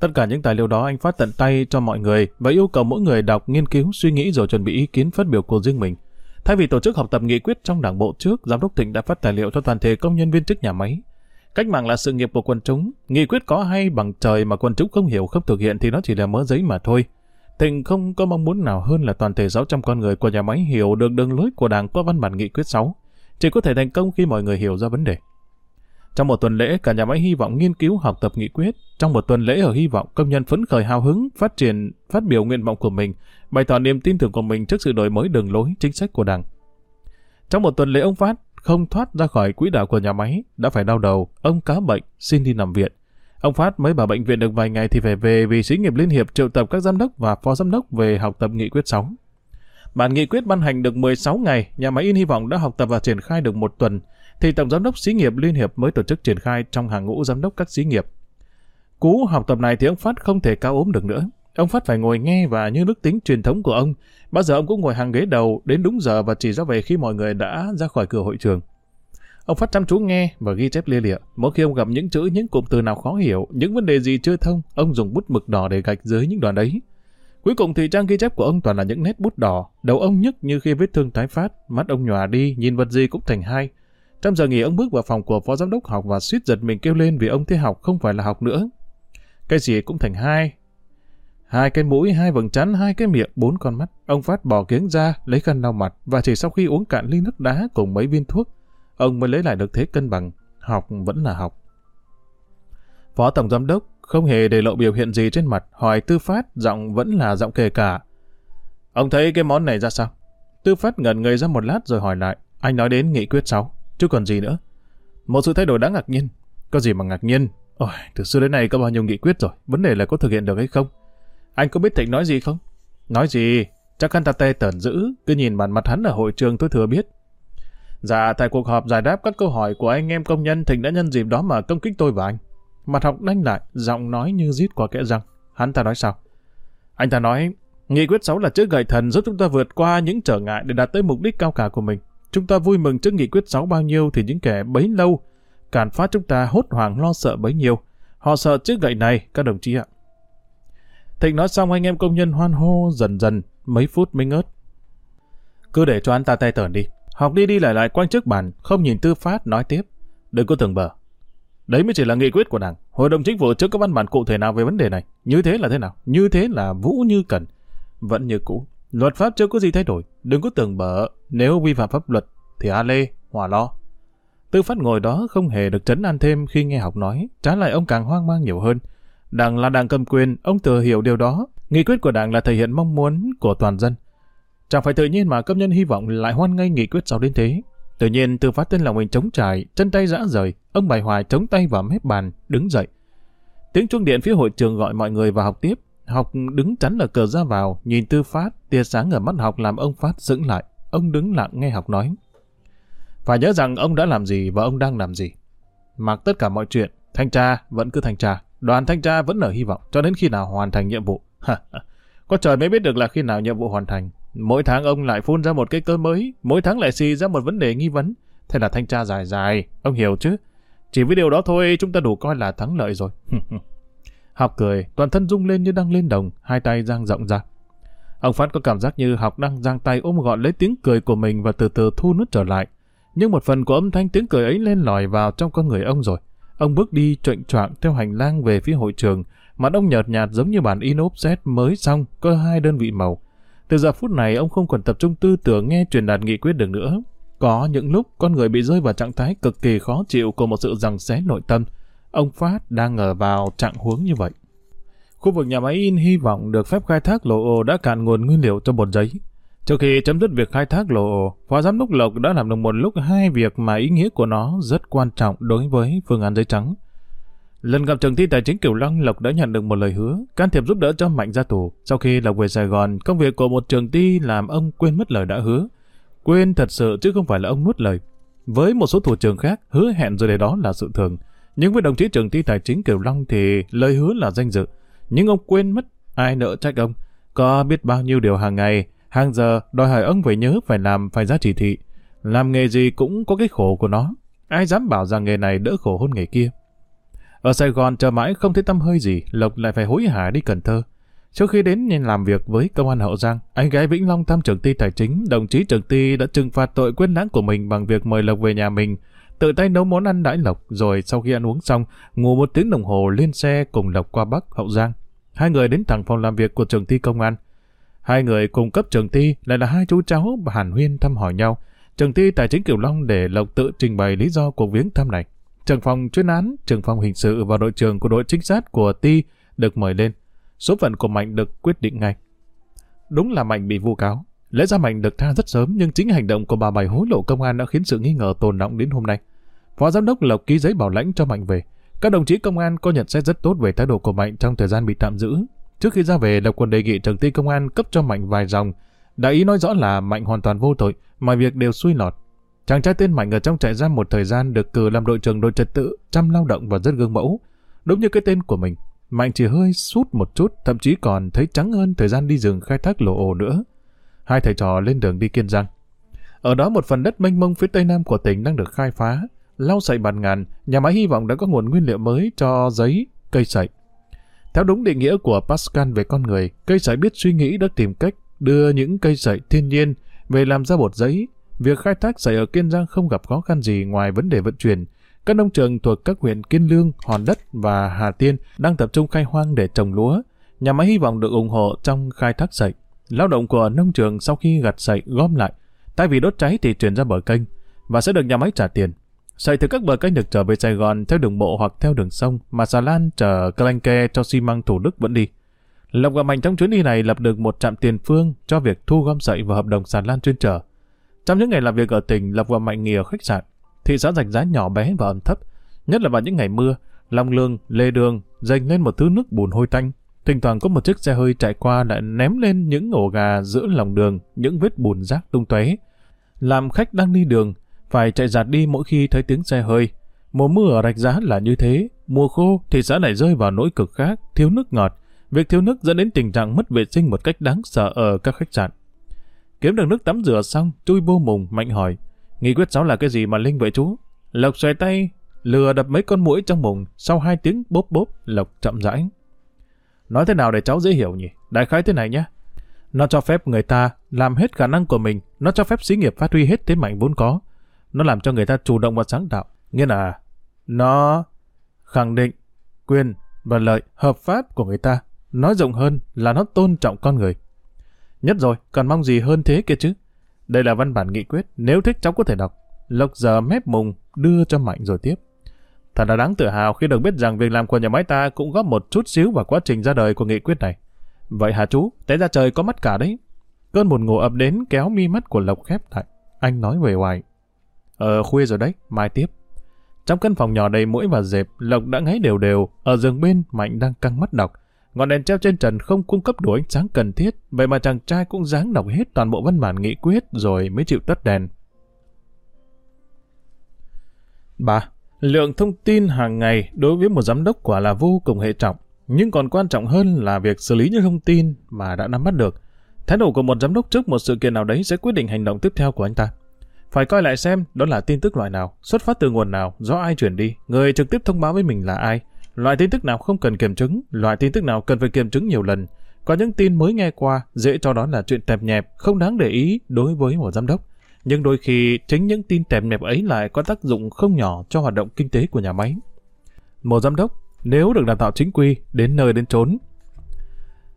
Tất cả những tài liệu đó anh phát tận tay cho mọi người và yêu cầu mỗi người đọc, nghiên cứu, suy nghĩ rồi chuẩn bị ý kiến phát biểu của riêng mình. Thay vì tổ chức học tập nghị quyết trong đảng bộ trước, Giám đốc Thịnh đã phát tài liệu cho toàn thể công nhân viên chức nhà máy. Cách mạng là sự nghiệp của quần chúng, nghị quyết có hay bằng trời mà quần chúng không hiểu không thực hiện thì nó chỉ là mớ giấy mà thôi. Thịnh không có mong muốn nào hơn là toàn thể 600 con người của nhà máy hiểu được đường lối của đảng qua văn bản nghị quyết 6. Chỉ có thể thành công khi mọi người hiểu ra vấn đề. Trong một tuần lễ, cả nhà máy hy vọng nghiên cứu học tập nghị quyết. Trong một tuần lễ ở hy vọng, công nhân phấn khởi hào hứng, phát triển, phát biểu nguyện vọng của mình, bày tỏ niềm tin tưởng của mình trước sự đổi mới đường lối, chính sách của Đảng. Trong một tuần lễ ông Phát không thoát ra khỏi quỹ đạo của nhà máy, đã phải đau đầu, ông cá bệnh, xin đi nằm viện. Ông Phát mới bảo bệnh viện được vài ngày thì phải về vì xí nghiệp Liên Hiệp triệu tập các giám đốc và phó giám đốc về học tập nghị quyết 6. Bản nghị quyết ban hành được 16 ngày, nhà máy in hy vọng đã học tập và triển khai được một tuần, thì Tổng Giám đốc Xí nghiệp Liên Hiệp mới tổ chức triển khai trong hàng ngũ giám đốc các xí nghiệp. Cú học tập này thì ông Phát không thể cao ốm được nữa. Ông Phát phải ngồi nghe và như đức tính truyền thống của ông, bao giờ ông cũng ngồi hàng ghế đầu đến đúng giờ và chỉ ra về khi mọi người đã ra khỏi cửa hội trường. Ông Phát chăm chú nghe và ghi chép lia lịa. Mỗi khi ông gặp những chữ, những cụm từ nào khó hiểu, những vấn đề gì chưa thông, ông dùng bút mực đỏ để gạch dưới những đoạn đấy. Cuối cùng thì trang ghi chép của ông toàn là những nét bút đỏ, đầu ông nhức như khi vết thương tái phát, mắt ông nhòa đi, nhìn vật gì cũng thành hai. Trong giờ nghỉ ông bước vào phòng của phó giám đốc học và suýt giật mình kêu lên vì ông thấy học không phải là học nữa. Cái gì cũng thành hai. Hai cái mũi, hai vầng trán, hai cái miệng, bốn con mắt. Ông Phát bỏ kiếng ra, lấy khăn lau mặt và chỉ sau khi uống cạn ly nước đá cùng mấy viên thuốc, ông mới lấy lại được thế cân bằng. Học vẫn là học. Phó Tổng Giám đốc không hề để lộ biểu hiện gì trên mặt, hỏi Tư Phát, giọng vẫn là giọng kề cả. Ông thấy cái món này ra sao? Tư Phát ngẩn người ra một lát rồi hỏi lại, anh nói đến nghị quyết 6 chứ còn gì nữa. Một sự thay đổi đáng ngạc nhiên. Có gì mà ngạc nhiên? Ôi, từ xưa đến nay có bao nhiêu nghị quyết rồi, vấn đề là có thực hiện được hay không? Anh có biết Thịnh nói gì không? Nói gì? Chắc hắn ta tê tẩn dữ, cứ nhìn bàn mặt hắn ở hội trường tôi thừa biết. Dạ, tại cuộc họp giải đáp các câu hỏi của anh em công nhân, Thịnh đã nhân dịp đó mà công kích tôi và anh. Mặt học đanh lại, giọng nói như rít qua kẽ răng. Hắn ta nói sao? Anh ta nói, nghị quyết 6 là chiếc gậy thần giúp chúng ta vượt qua những trở ngại để đạt tới mục đích cao cả của mình. Chúng ta vui mừng trước nghị quyết 6 bao nhiêu thì những kẻ bấy lâu cản phá chúng ta hốt hoảng lo sợ bấy nhiêu. Họ sợ chiếc gậy này, các đồng chí ạ. Thịnh nói xong anh em công nhân hoan hô dần dần, mấy phút mới ngớt. Cứ để cho anh ta tay tởn đi. Học đi đi lại lại quanh trước bàn, không nhìn tư phát, nói tiếp. Đừng có tưởng bờ. Đấy mới chỉ là nghị quyết của đảng. Hội đồng chính phủ chưa có văn bản cụ thể nào về vấn đề này. Như thế là thế nào? Như thế là vũ như cần. Vẫn như cũ. Luật pháp chưa có gì thay đổi, đừng có tưởng bở, nếu vi phạm pháp luật thì a lê, hòa lo. Tư phát ngồi đó không hề được chấn an thêm khi nghe học nói, trái lại ông càng hoang mang nhiều hơn. Đảng là đảng cầm quyền, ông thừa hiểu điều đó. Nghị quyết của đảng là thể hiện mong muốn của toàn dân. Chẳng phải tự nhiên mà công nhân hy vọng lại hoan nghênh nghị quyết sau đến thế. Tự nhiên tư phát tên lòng mình chống trải, chân tay rã rời, ông bài hoài chống tay vào mép bàn, đứng dậy. Tiếng chuông điện phía hội trường gọi mọi người vào học tiếp. Học đứng chắn ở cửa ra vào, nhìn tư phát, tia sáng ở mắt học làm ông phát dững lại. Ông đứng lặng nghe học nói. Phải nhớ rằng ông đã làm gì và ông đang làm gì. Mặc tất cả mọi chuyện, thanh tra vẫn cứ thanh tra. Đoàn thanh tra vẫn ở hy vọng cho đến khi nào hoàn thành nhiệm vụ. Có trời mới biết được là khi nào nhiệm vụ hoàn thành. Mỗi tháng ông lại phun ra một cái cơ mới, mỗi tháng lại xì ra một vấn đề nghi vấn. Thế là thanh tra dài dài, ông hiểu chứ? Chỉ với điều đó thôi chúng ta đủ coi là thắng lợi rồi. (laughs) Học cười, toàn thân rung lên như đang lên đồng, hai tay giang rộng ra. Ông Phát có cảm giác như học đang giang tay ôm gọn lấy tiếng cười của mình và từ từ thu nút trở lại. Nhưng một phần của âm thanh tiếng cười ấy lên lòi vào trong con người ông rồi. Ông bước đi trệnh choạng theo hành lang về phía hội trường, mặt ông nhợt nhạt giống như bản in offset mới xong, có hai đơn vị màu. Từ giờ phút này ông không còn tập trung tư tưởng nghe truyền đạt nghị quyết được nữa. Có những lúc con người bị rơi vào trạng thái cực kỳ khó chịu của một sự rằng xé nội tâm. Ông Phát đang ngờ vào trạng huống như vậy. Khu vực nhà máy in hy vọng được phép khai thác lộ ồ đã cạn nguồn nguyên liệu cho bột giấy. Trước khi chấm dứt việc khai thác lộ ồ, Phó Giám đốc Lộc đã làm được một lúc hai việc mà ý nghĩa của nó rất quan trọng đối với phương án giấy trắng. Lần gặp trường thi tài chính Kiều Long, Lộc đã nhận được một lời hứa, can thiệp giúp đỡ cho Mạnh ra tù. Sau khi Lộc về Sài Gòn, công việc của một trường thi làm ông quên mất lời đã hứa. Quên thật sự chứ không phải là ông nuốt lời. Với một số thủ trường khác, hứa hẹn rồi để đó là sự thường. Nhưng với đồng chí trưởng ty tài chính Kiều Long thì lời hứa là danh dự. Nhưng ông quên mất, ai nợ trách ông. Có biết bao nhiêu điều hàng ngày, hàng giờ đòi hỏi ông phải nhớ, phải làm, phải ra chỉ thị. Làm nghề gì cũng có cái khổ của nó. Ai dám bảo rằng nghề này đỡ khổ hơn nghề kia. Ở Sài Gòn chờ mãi không thấy tâm hơi gì, Lộc lại phải hối hả đi Cần Thơ. Trước khi đến nhìn làm việc với công an Hậu Giang, anh gái Vĩnh Long thăm trưởng ty tài chính, đồng chí trưởng ty đã trừng phạt tội quên lãng của mình bằng việc mời Lộc về nhà mình, tự tay nấu món ăn đãi Lộc, rồi sau khi ăn uống xong, ngủ một tiếng đồng hồ lên xe cùng Lộc qua Bắc, Hậu Giang. Hai người đến thẳng phòng làm việc của trưởng ty công an. Hai người cùng cấp trưởng ty lại là hai chú cháu và hàn huyên thăm hỏi nhau. Trưởng ty tài chính Kiều Long để Lộc tự trình bày lý do cuộc viếng thăm này. Trưởng phòng chuyên án, trưởng phòng hình sự và đội trưởng của đội trinh sát của Ti được mời lên. Số phận của Mạnh được quyết định ngay. Đúng là Mạnh bị vu cáo. Lẽ ra Mạnh được tha rất sớm nhưng chính hành động của bà bày hối lộ công an đã khiến sự nghi ngờ tồn động đến hôm nay. Phó giám đốc Lộc ký giấy bảo lãnh cho Mạnh về. Các đồng chí công an có nhận xét rất tốt về thái độ của Mạnh trong thời gian bị tạm giữ. Trước khi ra về, Lộc còn đề nghị trưởng ty công an cấp cho Mạnh vài dòng. Đại ý nói rõ là Mạnh hoàn toàn vô tội, mọi việc đều suy lọt. Chàng trai tên Mạnh ở trong trại giam một thời gian được cử làm đội trưởng đội trật tự, chăm lao động và rất gương mẫu. Đúng như cái tên của mình, Mạnh chỉ hơi sút một chút, thậm chí còn thấy trắng hơn thời gian đi rừng khai thác lộ ồ nữa. Hai thầy trò lên đường đi Kiên Giang. Ở đó một phần đất mênh mông phía tây nam của tỉnh đang được khai phá. Lau sậy bàn ngàn, nhà máy hy vọng đã có nguồn nguyên liệu mới cho giấy, cây sậy. Theo đúng định nghĩa của Pascal về con người, cây sậy biết suy nghĩ đã tìm cách đưa những cây sậy thiên nhiên về làm ra bột giấy, Việc khai thác sậy ở Kiên Giang không gặp khó khăn gì ngoài vấn đề vận chuyển. Các nông trường thuộc các huyện Kiên Lương, Hòn Đất và Hà Tiên đang tập trung khai hoang để trồng lúa. Nhà máy hy vọng được ủng hộ trong khai thác sậy. Lao động của nông trường sau khi gặt sậy gom lại, thay vì đốt cháy thì chuyển ra bờ kênh và sẽ được nhà máy trả tiền. Sậy từ các bờ kênh được trở về Sài Gòn theo đường bộ hoặc theo đường sông, mà xà lan chở Clanke cho xi măng Thủ Đức vẫn đi. Lộc và Mạnh trong chuyến đi này lập được một trạm tiền phương cho việc thu gom sậy và hợp đồng xà lan chuyên trở. Trong những ngày làm việc ở tỉnh, Lộc và Mạnh nghỉ ở khách sạn. Thị xã rạch giá nhỏ bé và ẩm thấp, nhất là vào những ngày mưa, lòng Lương, Lê Đường dành lên một thứ nước bùn hôi tanh. Thỉnh thoảng có một chiếc xe hơi chạy qua lại ném lên những ổ gà giữa lòng đường, những vết bùn rác tung tóe. Làm khách đang đi đường, phải chạy giạt đi mỗi khi thấy tiếng xe hơi. Mùa mưa ở rạch giá là như thế, mùa khô thì xã lại rơi vào nỗi cực khác, thiếu nước ngọt. Việc thiếu nước dẫn đến tình trạng mất vệ sinh một cách đáng sợ ở các khách sạn. Kiếm được nước tắm rửa xong, chui vô mùng, mạnh hỏi. Nghị quyết 6 là cái gì mà Linh vậy chú? Lộc xoay tay, lừa đập mấy con mũi trong mùng, sau hai tiếng bốp bốp, Lộc chậm rãi. Nói thế nào để cháu dễ hiểu nhỉ? Đại khái thế này nhé. Nó cho phép người ta làm hết khả năng của mình, nó cho phép xí nghiệp phát huy hết thế mạnh vốn có. Nó làm cho người ta chủ động và sáng tạo. Nghĩa là nó khẳng định quyền và lợi hợp pháp của người ta. Nói rộng hơn là nó tôn trọng con người. Nhất rồi, còn mong gì hơn thế kia chứ? Đây là văn bản nghị quyết, nếu thích cháu có thể đọc. Lộc giờ mép mùng, đưa cho Mạnh rồi tiếp. Thật là đáng tự hào khi được biết rằng việc làm của nhà máy ta cũng góp một chút xíu vào quá trình ra đời của nghị quyết này. Vậy hả chú? Té ra trời có mắt cả đấy. Cơn buồn ngủ ập đến kéo mi mắt của Lộc khép lại. Anh nói về hoài. Ờ, khuya rồi đấy, mai tiếp. Trong căn phòng nhỏ đầy mũi và dẹp, Lộc đã ngáy đều đều. Ở giường bên, Mạnh đang căng mắt đọc. Ngọn đèn treo trên trần không cung cấp đủ ánh sáng cần thiết, vậy mà chàng trai cũng dáng đọc hết toàn bộ văn bản nghị quyết rồi mới chịu tắt đèn. 3. Lượng thông tin hàng ngày đối với một giám đốc quả là vô cùng hệ trọng, nhưng còn quan trọng hơn là việc xử lý những thông tin mà đã nắm bắt được. Thái độ của một giám đốc trước một sự kiện nào đấy sẽ quyết định hành động tiếp theo của anh ta. Phải coi lại xem đó là tin tức loại nào, xuất phát từ nguồn nào, do ai chuyển đi, người trực tiếp thông báo với mình là ai, Loại tin tức nào không cần kiểm chứng, loại tin tức nào cần phải kiểm chứng nhiều lần. Có những tin mới nghe qua, dễ cho đó là chuyện tẹp nhẹp, không đáng để ý đối với một giám đốc. Nhưng đôi khi chính những tin tèm nhẹp ấy lại có tác dụng không nhỏ cho hoạt động kinh tế của nhà máy. Một giám đốc, nếu được đào tạo chính quy, đến nơi đến chốn,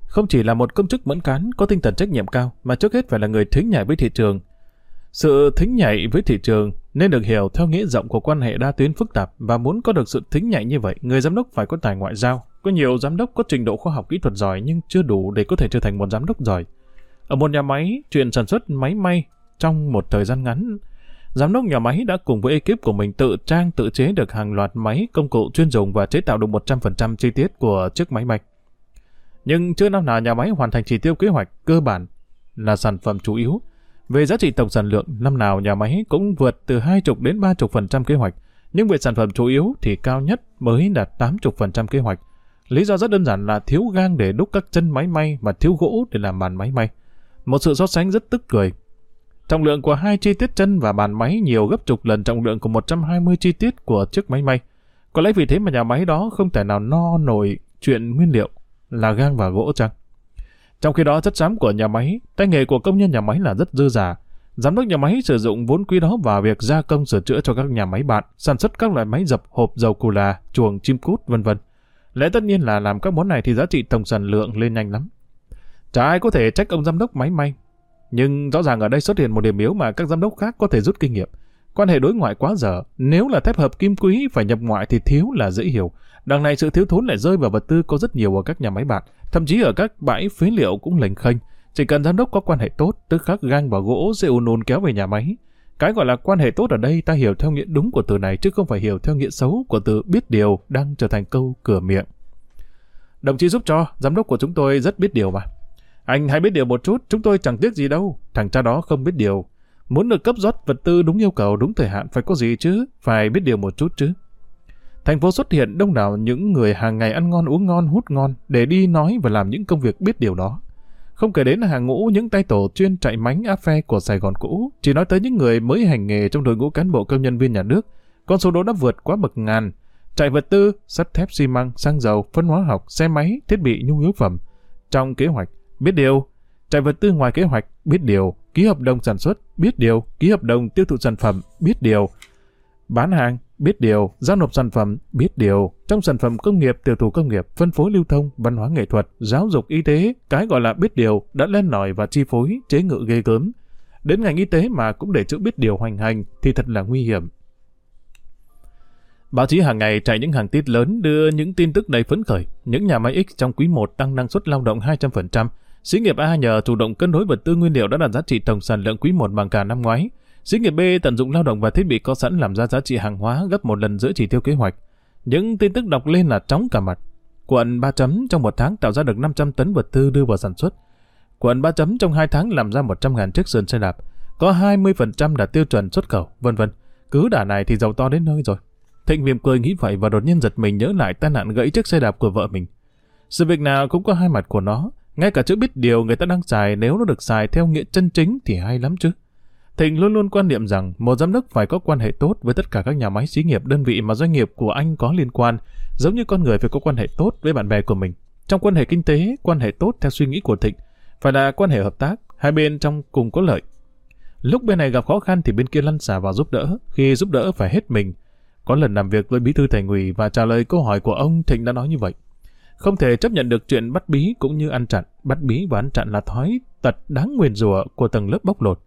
không chỉ là một công chức mẫn cán có tinh thần trách nhiệm cao, mà trước hết phải là người thính nhảy với thị trường. Sự thính nhảy với thị trường nên được hiểu theo nghĩa rộng của quan hệ đa tuyến phức tạp và muốn có được sự thính nhạy như vậy, người giám đốc phải có tài ngoại giao. Có nhiều giám đốc có trình độ khoa học kỹ thuật giỏi nhưng chưa đủ để có thể trở thành một giám đốc giỏi. Ở một nhà máy, chuyện sản xuất máy may trong một thời gian ngắn giám đốc nhà máy đã cùng với ekip của mình tự trang tự chế được hàng loạt máy công cụ chuyên dùng và chế tạo được 100% chi tiết của chiếc máy mạch. Nhưng chưa năm nào nhà máy hoàn thành chỉ tiêu kế hoạch cơ bản là sản phẩm chủ yếu. Về giá trị tổng sản lượng, năm nào nhà máy cũng vượt từ 20 đến 30% kế hoạch, nhưng về sản phẩm chủ yếu thì cao nhất mới đạt 80% kế hoạch. Lý do rất đơn giản là thiếu gang để đúc các chân máy may và thiếu gỗ để làm bàn máy may. Một sự so sánh rất tức cười. Trọng lượng của hai chi tiết chân và bàn máy nhiều gấp chục lần trọng lượng của 120 chi tiết của chiếc máy may. Có lẽ vì thế mà nhà máy đó không thể nào no nổi chuyện nguyên liệu là gang và gỗ chăng? Trong khi đó chất xám của nhà máy, tay nghề của công nhân nhà máy là rất dư giả. Giám đốc nhà máy sử dụng vốn quý đó vào việc gia công sửa chữa cho các nhà máy bạn, sản xuất các loại máy dập, hộp dầu cù là, chuồng chim cút, vân vân. Lẽ tất nhiên là làm các món này thì giá trị tổng sản lượng lên nhanh lắm. Chả ai có thể trách ông giám đốc máy may. Nhưng rõ ràng ở đây xuất hiện một điểm yếu mà các giám đốc khác có thể rút kinh nghiệm. Quan hệ đối ngoại quá dở, nếu là thép hợp kim quý phải nhập ngoại thì thiếu là dễ hiểu. Đằng này sự thiếu thốn lại rơi vào vật tư có rất nhiều ở các nhà máy bạc, thậm chí ở các bãi phế liệu cũng lềnh khênh. Chỉ cần giám đốc có quan hệ tốt, tức khắc gang và gỗ sẽ ùn ùn kéo về nhà máy. Cái gọi là quan hệ tốt ở đây ta hiểu theo nghĩa đúng của từ này chứ không phải hiểu theo nghĩa xấu của từ biết điều đang trở thành câu cửa miệng. Đồng chí giúp cho, giám đốc của chúng tôi rất biết điều mà. Anh hãy biết điều một chút, chúng tôi chẳng tiếc gì đâu. Thằng cha đó không biết điều. Muốn được cấp rót vật tư đúng yêu cầu, đúng thời hạn phải có gì chứ, phải biết điều một chút chứ. Thành phố xuất hiện đông đảo những người hàng ngày ăn ngon uống ngon hút ngon để đi nói và làm những công việc biết điều đó. Không kể đến là hàng ngũ những tay tổ chuyên chạy mánh áp phe của Sài Gòn cũ, chỉ nói tới những người mới hành nghề trong đội ngũ cán bộ công nhân viên nhà nước, con số đó đã vượt quá bậc ngàn. Chạy vật tư, sắt thép xi măng, xăng dầu, phân hóa học, xe máy, thiết bị nhu yếu phẩm. Trong kế hoạch, biết điều. Chạy vật tư ngoài kế hoạch, biết điều. Ký hợp đồng sản xuất, biết điều. Ký hợp đồng tiêu thụ sản phẩm, biết điều. Bán hàng, biết điều, giao nộp sản phẩm, biết điều, trong sản phẩm công nghiệp, tiểu thủ công nghiệp, phân phối lưu thông, văn hóa nghệ thuật, giáo dục y tế, cái gọi là biết điều đã lên lỏi và chi phối, chế ngự ghê gớm. Đến ngành y tế mà cũng để chữ biết điều hoành hành thì thật là nguy hiểm. Báo chí hàng ngày chạy những hàng tít lớn đưa những tin tức đầy phấn khởi. Những nhà máy X trong quý 1 tăng năng suất lao động 200%. Xí nghiệp A nhờ chủ động cân đối vật tư nguyên liệu đã đạt giá trị tổng sản lượng quý 1 bằng cả năm ngoái. Xí nghiệp B tận dụng lao động và thiết bị có sẵn làm ra giá trị hàng hóa gấp một lần giữa chỉ tiêu kế hoạch. Những tin tức đọc lên là trống cả mặt. Quận 3 chấm trong một tháng tạo ra được 500 tấn vật tư đưa vào sản xuất. Quận 3 chấm trong 2 tháng làm ra 100.000 chiếc sườn xe đạp. Có 20% đạt tiêu chuẩn xuất khẩu, vân vân. Cứ đả này thì giàu to đến nơi rồi. Thịnh Viêm cười nghĩ vậy và đột nhiên giật mình nhớ lại tai nạn gãy chiếc xe đạp của vợ mình. Sự việc nào cũng có hai mặt của nó. Ngay cả chữ biết điều người ta đang xài nếu nó được xài theo nghĩa chân chính thì hay lắm chứ. Thịnh luôn luôn quan niệm rằng một giám đốc phải có quan hệ tốt với tất cả các nhà máy xí nghiệp đơn vị mà doanh nghiệp của anh có liên quan, giống như con người phải có quan hệ tốt với bạn bè của mình. Trong quan hệ kinh tế, quan hệ tốt theo suy nghĩ của Thịnh phải là quan hệ hợp tác, hai bên trong cùng có lợi. Lúc bên này gặp khó khăn thì bên kia lăn xả vào giúp đỡ, khi giúp đỡ phải hết mình. Có lần làm việc với bí thư thành ủy và trả lời câu hỏi của ông, Thịnh đã nói như vậy. Không thể chấp nhận được chuyện bắt bí cũng như ăn chặn. Bắt bí và ăn chặn là thói tật đáng nguyền rủa của tầng lớp bóc lột.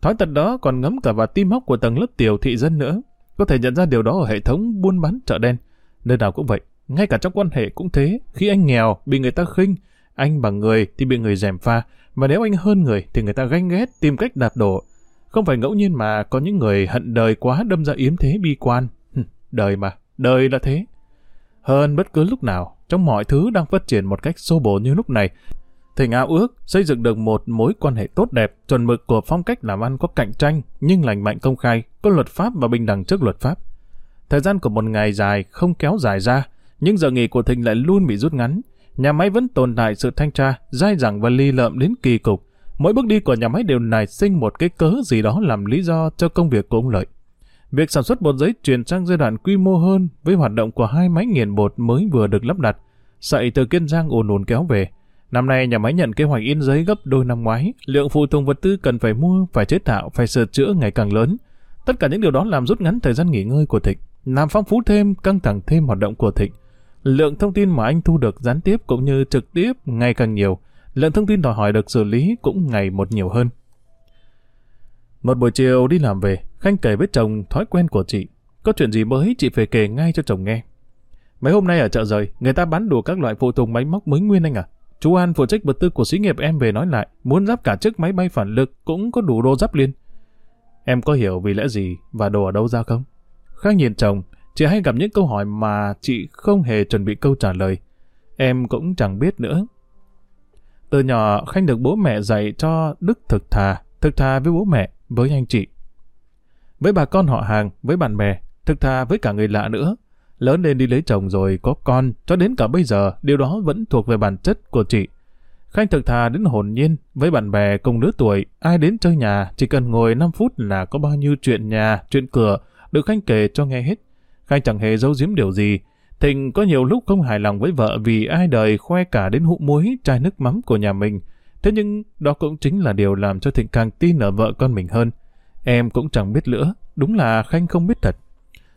Thói tật đó còn ngấm cả vào tim hóc của tầng lớp tiểu thị dân nữa. Có thể nhận ra điều đó ở hệ thống buôn bán chợ đen. Nơi nào cũng vậy, ngay cả trong quan hệ cũng thế. Khi anh nghèo, bị người ta khinh, anh bằng người thì bị người dèm pha. Mà nếu anh hơn người thì người ta ganh ghét, tìm cách đạp đổ. Không phải ngẫu nhiên mà có những người hận đời quá đâm ra yếm thế bi quan. đời mà, đời là thế. Hơn bất cứ lúc nào, trong mọi thứ đang phát triển một cách xô bồ như lúc này, Thịnh ao ước xây dựng được một mối quan hệ tốt đẹp, chuẩn mực của phong cách làm ăn có cạnh tranh nhưng lành mạnh công khai, có luật pháp và bình đẳng trước luật pháp. Thời gian của một ngày dài không kéo dài ra, nhưng giờ nghỉ của Thịnh lại luôn bị rút ngắn. Nhà máy vẫn tồn tại sự thanh tra, dai dẳng và ly lợm đến kỳ cục. Mỗi bước đi của nhà máy đều nảy sinh một cái cớ gì đó làm lý do cho công việc của ông Lợi. Việc sản xuất bột giấy chuyển sang giai đoạn quy mô hơn với hoạt động của hai máy nghiền bột mới vừa được lắp đặt. Sậy từ Kiên Giang ồn ồn kéo về. Năm nay nhà máy nhận kế hoạch in giấy gấp đôi năm ngoái, lượng phụ tùng vật tư cần phải mua, phải chế tạo, phải sửa chữa ngày càng lớn. Tất cả những điều đó làm rút ngắn thời gian nghỉ ngơi của Thịnh, làm phong phú thêm, căng thẳng thêm hoạt động của Thịnh. Lượng thông tin mà anh thu được gián tiếp cũng như trực tiếp ngày càng nhiều, lượng thông tin đòi hỏi được xử lý cũng ngày một nhiều hơn. Một buổi chiều đi làm về, Khanh kể với chồng thói quen của chị. Có chuyện gì mới chị phải kể ngay cho chồng nghe. Mấy hôm nay ở chợ rời, người ta bán đủ các loại phụ tùng máy móc mới nguyên anh à? Chú An phụ trách vật tư của xí nghiệp em về nói lại, muốn giáp cả chiếc máy bay phản lực cũng có đủ đồ giáp liền. Em có hiểu vì lẽ gì và đồ ở đâu ra không? Khác nhìn chồng, chị hay gặp những câu hỏi mà chị không hề chuẩn bị câu trả lời. Em cũng chẳng biết nữa. Từ nhỏ, Khanh được bố mẹ dạy cho đức thực thà, thực thà với bố mẹ, với anh chị. Với bà con họ hàng, với bạn bè, thực thà với cả người lạ nữa. Lớn lên đi lấy chồng rồi có con, cho đến cả bây giờ, điều đó vẫn thuộc về bản chất của chị. Khanh thực thà đến hồn nhiên, với bạn bè cùng lứa tuổi, ai đến chơi nhà, chỉ cần ngồi 5 phút là có bao nhiêu chuyện nhà, chuyện cửa, được Khanh kể cho nghe hết. Khanh chẳng hề giấu giếm điều gì. Thịnh có nhiều lúc không hài lòng với vợ vì ai đời khoe cả đến hũ muối, chai nước mắm của nhà mình. Thế nhưng đó cũng chính là điều làm cho Thịnh càng tin ở vợ con mình hơn. Em cũng chẳng biết nữa, đúng là Khanh không biết thật.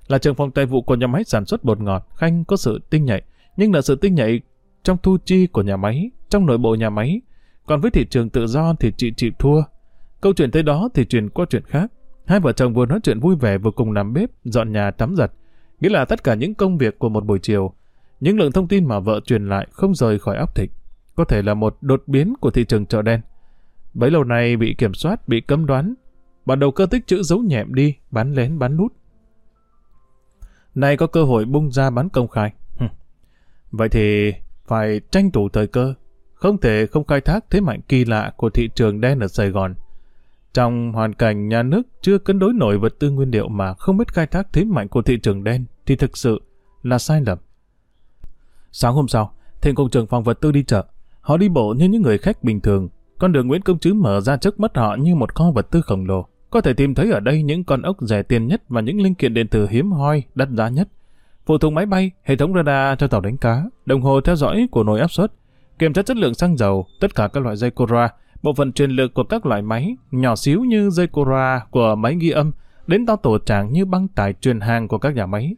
Là trường phòng tài vụ của nhà máy sản xuất bột ngọt, Khanh có sự tinh nhạy, nhưng là sự tinh nhạy trong thu chi của nhà máy, trong nội bộ nhà máy. Còn với thị trường tự do thì chị chịu thua. Câu chuyện tới đó thì chuyển qua chuyện khác. Hai vợ chồng vừa nói chuyện vui vẻ vừa cùng làm bếp, dọn nhà tắm giặt. Nghĩa là tất cả những công việc của một buổi chiều. Những lượng thông tin mà vợ truyền lại không rời khỏi óc thịt. Có thể là một đột biến của thị trường chợ đen. Bấy lâu nay bị kiểm soát, bị cấm đoán. Bản đầu cơ tích chữ giấu nhẹm đi, bán lén bán nút. Nay có cơ hội bung ra bán công khai. Vậy thì phải tranh thủ thời cơ, không thể không khai thác thế mạnh kỳ lạ của thị trường đen ở Sài Gòn. Trong hoàn cảnh nhà nước chưa cân đối nổi vật tư nguyên liệu mà không biết khai thác thế mạnh của thị trường đen thì thực sự là sai lầm. Sáng hôm sau, Thịnh cùng trưởng phòng vật tư đi chợ. Họ đi bộ như những người khách bình thường. Con đường Nguyễn Công Trứ mở ra trước mắt họ như một kho vật tư khổng lồ. Có thể tìm thấy ở đây những con ốc rẻ tiền nhất và những linh kiện điện tử hiếm hoi, đắt giá nhất phụ tùng máy bay, hệ thống radar cho tàu đánh cá, đồng hồ theo dõi của nồi áp suất, kiểm tra chất lượng xăng dầu, tất cả các loại dây Cora, bộ phận truyền lực của các loại máy, nhỏ xíu như dây Cora của máy ghi âm, đến to tổ tràng như băng tải truyền hàng của các nhà máy.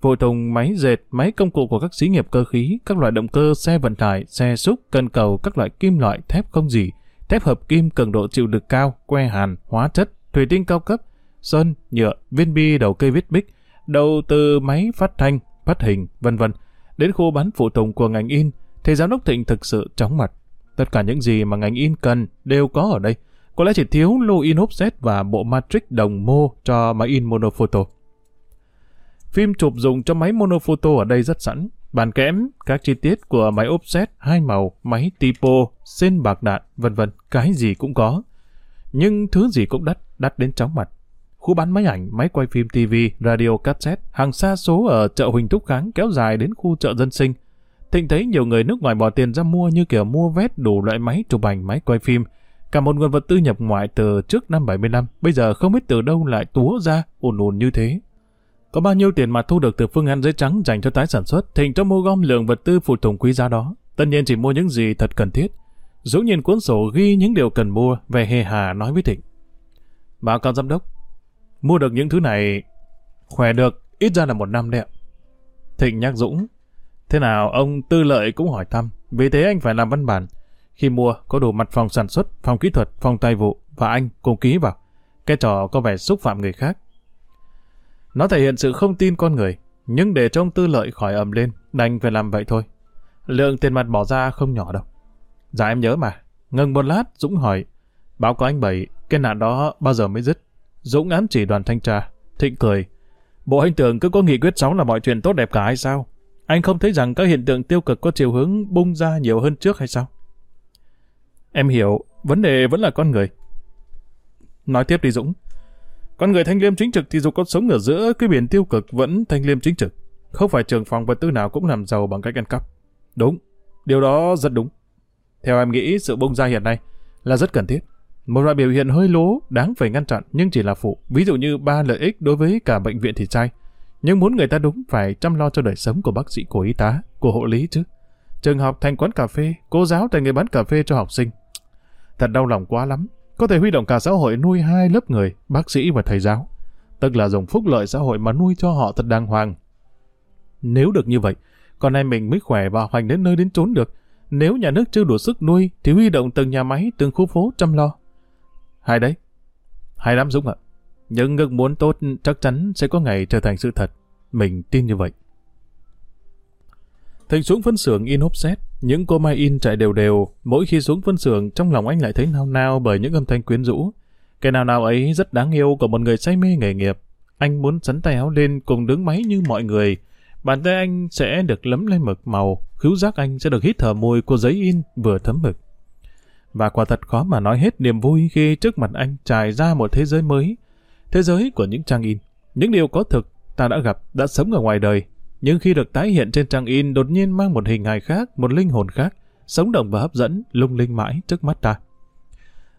Phụ tùng máy dệt, máy công cụ của các xí nghiệp cơ khí, các loại động cơ, xe vận tải, xe xúc, cân cầu, các loại kim loại, thép không gì, thép hợp kim cường độ chịu lực cao, que hàn, hóa chất, thủy tinh cao cấp, sơn, nhựa, viên bi đầu cây viết bích, đầu từ máy phát thanh, phát hình, vân vân đến khu bán phụ tùng của ngành in, thì giám đốc Thịnh thực sự chóng mặt. Tất cả những gì mà ngành in cần đều có ở đây. Có lẽ chỉ thiếu lô in offset và bộ matrix đồng mô cho máy in monophoto. Phim chụp dùng cho máy monophoto ở đây rất sẵn. Bàn kẽm, các chi tiết của máy offset, hai màu, máy typo, sen bạc đạn, vân vân, cái gì cũng có. Nhưng thứ gì cũng đắt, đắt đến chóng mặt khu bán máy ảnh, máy quay phim TV, radio cassette, hàng xa số ở chợ Huỳnh Thúc Kháng kéo dài đến khu chợ dân sinh. Thịnh thấy nhiều người nước ngoài bỏ tiền ra mua như kiểu mua vét đủ loại máy chụp ảnh, máy quay phim. Cả một nguồn vật tư nhập ngoại từ trước năm 75, bây giờ không biết từ đâu lại túa ra, ùn ùn như thế. Có bao nhiêu tiền mà thu được từ phương án giấy trắng dành cho tái sản xuất, Thịnh cho mua gom lượng vật tư phụ tùng quý giá đó. Tất nhiên chỉ mua những gì thật cần thiết. Dũng nhìn cuốn sổ ghi những điều cần mua, về hề hà nói với Thịnh. Báo cáo giám đốc, Mua được những thứ này khỏe được, ít ra là một năm đấy ạ. Thịnh nhắc Dũng. Thế nào ông tư lợi cũng hỏi thăm, vì thế anh phải làm văn bản. Khi mua, có đủ mặt phòng sản xuất, phòng kỹ thuật, phòng tài vụ và anh cùng ký vào. Cái trò có vẻ xúc phạm người khác. Nó thể hiện sự không tin con người, nhưng để cho ông tư lợi khỏi ầm lên, đành phải làm vậy thôi. Lượng tiền mặt bỏ ra không nhỏ đâu. Dạ em nhớ mà. Ngừng một lát, Dũng hỏi. Báo có anh Bảy, cái nạn đó bao giờ mới dứt? Dũng ám chỉ đoàn thanh tra. Thịnh cười. Bộ anh tưởng cứ có nghị quyết 6 là mọi chuyện tốt đẹp cả hay sao? Anh không thấy rằng các hiện tượng tiêu cực có chiều hướng bung ra nhiều hơn trước hay sao? Em hiểu, vấn đề vẫn là con người. Nói tiếp đi Dũng. Con người thanh liêm chính trực thì dù có sống ở giữa cái biển tiêu cực vẫn thanh liêm chính trực. Không phải trường phòng vật tư nào cũng làm giàu bằng cách ăn cắp. Đúng, điều đó rất đúng. Theo em nghĩ sự bung ra hiện nay là rất cần thiết. Một loại biểu hiện hơi lố, đáng phải ngăn chặn nhưng chỉ là phụ. Ví dụ như ba lợi ích đối với cả bệnh viện thì sai. Nhưng muốn người ta đúng phải chăm lo cho đời sống của bác sĩ, của y tá, của hộ lý chứ. Trường học thành quán cà phê, cô giáo thành người bán cà phê cho học sinh. Thật đau lòng quá lắm. Có thể huy động cả xã hội nuôi hai lớp người, bác sĩ và thầy giáo. Tức là dùng phúc lợi xã hội mà nuôi cho họ thật đàng hoàng. Nếu được như vậy, con em mình mới khỏe và hoành đến nơi đến chốn được. Nếu nhà nước chưa đủ sức nuôi, thì huy động từng nhà máy, từng khu phố chăm lo. Hay đấy. Hay lắm Dũng ạ. Những ước muốn tốt chắc chắn sẽ có ngày trở thành sự thật. Mình tin như vậy. Thành xuống phân xưởng in hốp xét, những cô mai in chạy đều đều, mỗi khi xuống phân xưởng trong lòng anh lại thấy nao nao bởi những âm thanh quyến rũ. Cái nào nào ấy rất đáng yêu của một người say mê nghề nghiệp. Anh muốn sắn tay áo lên cùng đứng máy như mọi người. Bàn tay anh sẽ được lấm lên mực màu, khứu giác anh sẽ được hít thở mùi của giấy in vừa thấm mực. Và quả thật khó mà nói hết niềm vui khi trước mặt anh trải ra một thế giới mới. Thế giới của những trang in. Những điều có thực ta đã gặp, đã sống ở ngoài đời. Nhưng khi được tái hiện trên trang in đột nhiên mang một hình hài khác, một linh hồn khác, sống động và hấp dẫn, lung linh mãi trước mắt ta.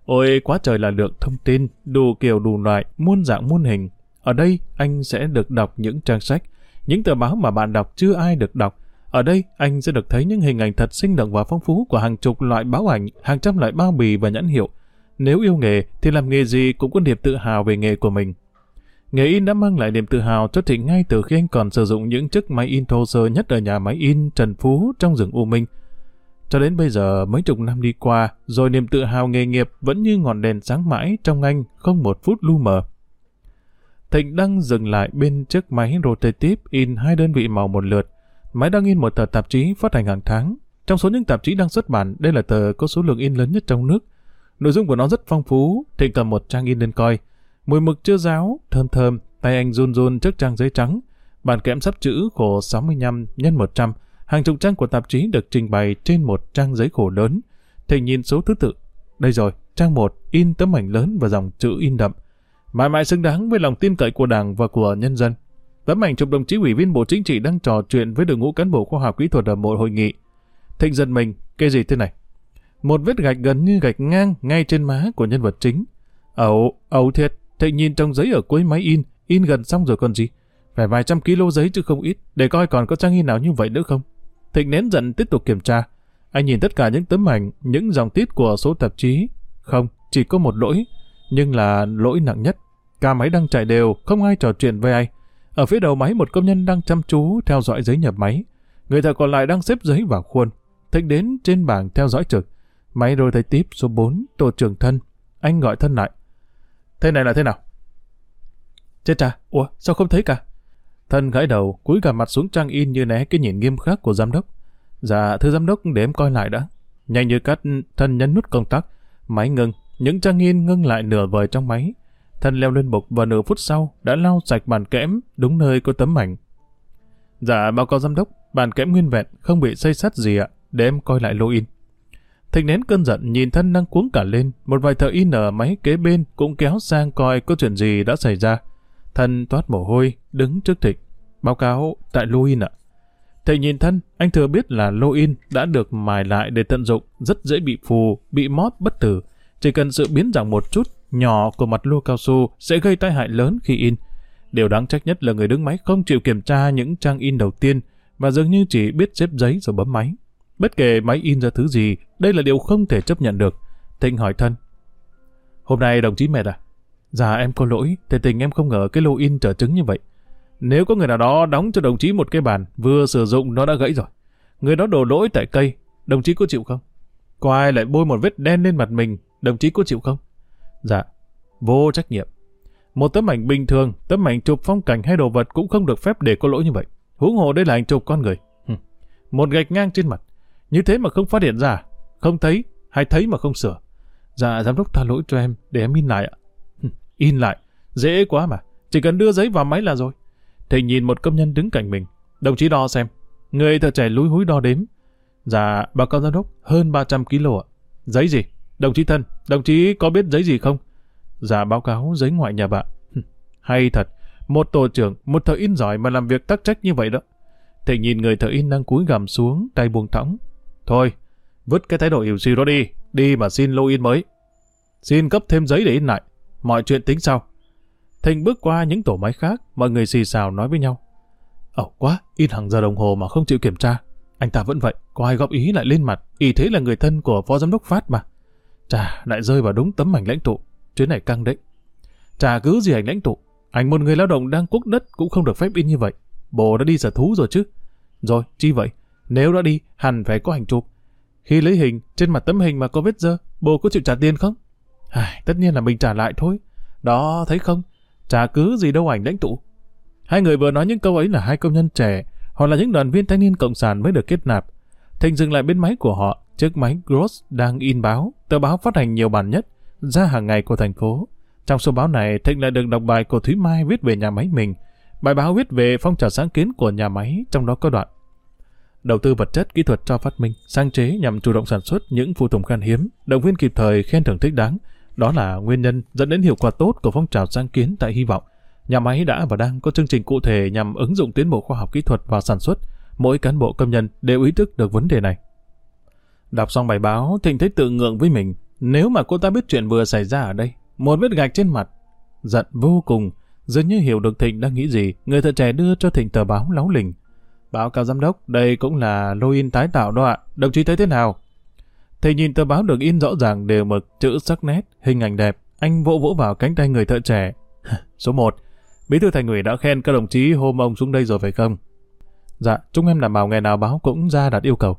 Ôi quá trời là lượng thông tin, đủ kiểu đủ loại, muôn dạng muôn hình. Ở đây anh sẽ được đọc những trang sách, những tờ báo mà bạn đọc chưa ai được đọc. Ở đây anh sẽ được thấy những hình ảnh thật sinh động và phong phú của hàng chục loại báo ảnh, hàng trăm loại bao bì và nhãn hiệu. Nếu yêu nghề thì làm nghề gì cũng có niềm tự hào về nghề của mình. Nghề in đã mang lại niềm tự hào cho Thịnh ngay từ khi anh còn sử dụng những chiếc máy in thô sơ nhất ở nhà máy in Trần Phú trong rừng U Minh. Cho đến bây giờ, mấy chục năm đi qua, rồi niềm tự hào nghề nghiệp vẫn như ngọn đèn sáng mãi trong anh, không một phút lu mờ. Thịnh đang dừng lại bên chiếc máy rotative in hai đơn vị màu một lượt. Máy đang in một tờ tạp chí phát hành hàng tháng. Trong số những tạp chí đang xuất bản, đây là tờ có số lượng in lớn nhất trong nước. Nội dung của nó rất phong phú, Thịnh cầm một trang in lên coi. Mùi mực chưa ráo, thơm thơm, tay anh run run trước trang giấy trắng. Bản kẽm sắp chữ khổ 65 x 100, hàng chục trang của tạp chí được trình bày trên một trang giấy khổ lớn. Thịnh nhìn số thứ tự. Đây rồi, trang 1 in tấm ảnh lớn và dòng chữ in đậm. Mãi mãi xứng đáng với lòng tin cậy của Đảng và của nhân dân. Tấm ảnh chụp đồng chí ủy viên Bộ Chính trị đang trò chuyện với đội ngũ cán bộ khoa học kỹ thuật ở một hội nghị. Thịnh giật mình, cái gì thế này? Một vết gạch gần như gạch ngang ngay trên má của nhân vật chính. Ẩu, ẩu thiệt, Thịnh nhìn trong giấy ở cuối máy in, in gần xong rồi còn gì. Phải vài trăm kg giấy chứ không ít, để coi còn có trang in nào như vậy nữa không. Thịnh nén giận tiếp tục kiểm tra. Anh nhìn tất cả những tấm ảnh, những dòng tiết của số tạp chí. Không, chỉ có một lỗi, nhưng là lỗi nặng nhất. Cả máy đang chạy đều, không ai trò chuyện với ai. Ở phía đầu máy một công nhân đang chăm chú theo dõi giấy nhập máy. Người thợ còn lại đang xếp giấy vào khuôn. Thịnh đến trên bảng theo dõi trực. Máy rồi thấy tiếp số 4, tổ trưởng thân. Anh gọi thân lại. Thế này là thế nào? Chết cha, ủa, sao không thấy cả? Thân gãi đầu, cúi cả mặt xuống trang in như né cái nhìn nghiêm khắc của giám đốc. Dạ, thưa giám đốc, để em coi lại đã. Nhanh như cắt, thân nhấn nút công tắc. Máy ngừng, những trang in ngưng lại nửa vời trong máy. Thân leo lên bục và nửa phút sau đã lau sạch bàn kẽm đúng nơi có tấm ảnh. Dạ, báo cáo giám đốc, bàn kẽm nguyên vẹn, không bị xây sắt gì ạ, để em coi lại lô in. Thịnh nén cơn giận nhìn thân đang cuống cả lên, một vài thợ in ở máy kế bên cũng kéo sang coi có chuyện gì đã xảy ra. Thân toát mồ hôi, đứng trước Thịnh. Báo cáo tại lô in ạ. Thịnh nhìn thân, anh thừa biết là lô in đã được mài lại để tận dụng, rất dễ bị phù, bị móp bất tử. Chỉ cần sự biến dạng một chút nhỏ của mặt lô cao su sẽ gây tai hại lớn khi in. Điều đáng trách nhất là người đứng máy không chịu kiểm tra những trang in đầu tiên và dường như chỉ biết xếp giấy rồi bấm máy. Bất kể máy in ra thứ gì, đây là điều không thể chấp nhận được. Thịnh hỏi thân. Hôm nay đồng chí mệt à? Dạ em có lỗi, thế tình em không ngờ cái lô in trở trứng như vậy. Nếu có người nào đó đóng cho đồng chí một cái bàn, vừa sử dụng nó đã gãy rồi. Người đó đổ lỗi tại cây, đồng chí có chịu không? Có ai lại bôi một vết đen lên mặt mình, đồng chí có chịu không? Dạ, vô trách nhiệm. Một tấm ảnh bình thường, tấm ảnh chụp phong cảnh hay đồ vật cũng không được phép để có lỗi như vậy. Huống hồ đây là ảnh chụp con người. Một gạch ngang trên mặt. Như thế mà không phát hiện ra, không thấy, hay thấy mà không sửa. Dạ, giám đốc tha lỗi cho em, để em in lại ạ. in lại, dễ quá mà, chỉ cần đưa giấy vào máy là rồi. Thầy nhìn một công nhân đứng cạnh mình, đồng chí đo xem. Người thợ trẻ lúi húi đo đếm. Dạ, bà con giám đốc, hơn 300 kg ạ. Giấy gì? Đồng chí thân, đồng chí có biết giấy gì không? Dạ báo cáo giấy ngoại nhà bạn. Hay thật, một tổ trưởng, một thợ in giỏi mà làm việc tắc trách như vậy đó. Thầy nhìn người thợ in đang cúi gằm xuống, tay buông thõng. Thôi, vứt cái thái độ hiểu siêu đó đi, đi mà xin lô in mới. Xin cấp thêm giấy để in lại, mọi chuyện tính sau. Thịnh bước qua những tổ máy khác, mọi người xì xào nói với nhau. Ẩu quá, in hàng giờ đồng hồ mà không chịu kiểm tra. Anh ta vẫn vậy, có ai góp ý lại lên mặt, ý thế là người thân của phó giám đốc Phát mà. Chà, lại rơi vào đúng tấm ảnh lãnh tụ. Chuyến này căng đấy. Chà cứ gì ảnh lãnh tụ. Ảnh một người lao động đang cuốc đất cũng không được phép in như vậy. Bồ đã đi sở thú rồi chứ. Rồi, chi vậy? Nếu đã đi, hẳn phải có ảnh chụp. Khi lấy hình, trên mặt tấm hình mà có vết dơ, bồ có chịu trả tiền không? À, tất nhiên là mình trả lại thôi. Đó, thấy không? chả cứ gì đâu ảnh lãnh tụ. Hai người vừa nói những câu ấy là hai công nhân trẻ, họ là những đoàn viên thanh niên cộng sản mới được kết nạp. Thành dừng lại bên máy của họ, chiếc máy Gross đang in báo, tờ báo phát hành nhiều bản nhất, ra hàng ngày của thành phố. Trong số báo này, Thịnh lại được đọc bài của Thúy Mai viết về nhà máy mình. Bài báo viết về phong trào sáng kiến của nhà máy, trong đó có đoạn. Đầu tư vật chất kỹ thuật cho phát minh, sáng chế nhằm chủ động sản xuất những phụ tùng khan hiếm, động viên kịp thời khen thưởng thích đáng. Đó là nguyên nhân dẫn đến hiệu quả tốt của phong trào sáng kiến tại Hy vọng. Nhà máy đã và đang có chương trình cụ thể nhằm ứng dụng tiến bộ khoa học kỹ thuật vào sản xuất. Mỗi cán bộ công nhân đều ý thức được vấn đề này. Đọc xong bài báo, Thịnh thấy tự ngượng với mình. Nếu mà cô ta biết chuyện vừa xảy ra ở đây, một vết gạch trên mặt, giận vô cùng, dường như hiểu được Thịnh đang nghĩ gì, người thợ trẻ đưa cho Thịnh tờ báo láo lình. Báo cáo giám đốc, đây cũng là lô in tái tạo đó ạ, đồng chí thấy thế nào? Thầy nhìn tờ báo được in rõ ràng đều mực, chữ sắc nét, hình ảnh đẹp, anh vỗ vỗ vào cánh tay người thợ trẻ. (laughs) Số 1, Bí thư thành ủy đã khen các đồng chí hôm ông xuống đây rồi phải không? Dạ, chúng em đảm bảo ngày nào báo cũng ra đạt yêu cầu.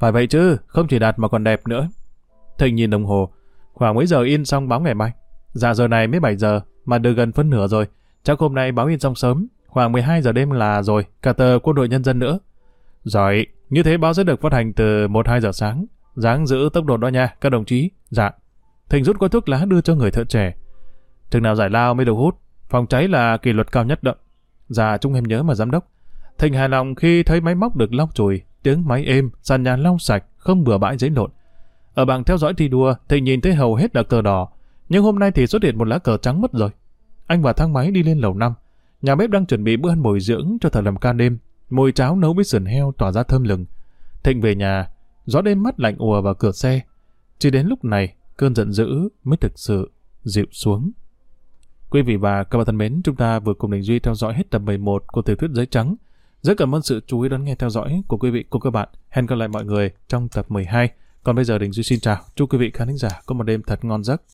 Phải vậy chứ, không chỉ đạt mà còn đẹp nữa. Thịnh nhìn đồng hồ, khoảng mấy giờ in xong báo ngày mai. Dạ giờ này mới 7 giờ, mà được gần phân nửa rồi. Chắc hôm nay báo in xong sớm, khoảng 12 giờ đêm là rồi, cả tờ quân đội nhân dân nữa. Giỏi, như thế báo sẽ được phát hành từ 1-2 giờ sáng. Dáng giữ tốc độ đó nha, các đồng chí. Dạ. Thịnh rút gói thuốc lá đưa cho người thợ trẻ. Chừng nào giải lao mới được hút, phòng cháy là kỷ luật cao nhất đó. Dạ, chúng em nhớ mà giám đốc. Thịnh hài lòng khi thấy máy móc được lau chùi, tiếng máy êm, sàn nhà lau sạch, không bừa bãi giấy lộn. Ở bảng theo dõi thi đua, Thịnh nhìn thấy hầu hết là cờ đỏ, nhưng hôm nay thì xuất hiện một lá cờ trắng mất rồi. Anh và thang máy đi lên lầu năm. Nhà bếp đang chuẩn bị bữa ăn bồi dưỡng cho thợ làm ca đêm. Mùi cháo nấu với sườn heo tỏa ra thơm lừng. Thịnh về nhà, gió đêm mắt lạnh ùa vào cửa xe. Chỉ đến lúc này, cơn giận dữ mới thực sự dịu xuống. Quý vị và các bạn thân mến, chúng ta vừa cùng Đình Duy theo dõi hết tập 11 của tiểu thuyết Giấy Trắng. Rất cảm ơn sự chú ý đón nghe theo dõi của quý vị cùng các bạn. Hẹn gặp lại mọi người trong tập 12. Còn bây giờ Đình Duy xin chào. Chúc quý vị khán giả có một đêm thật ngon giấc.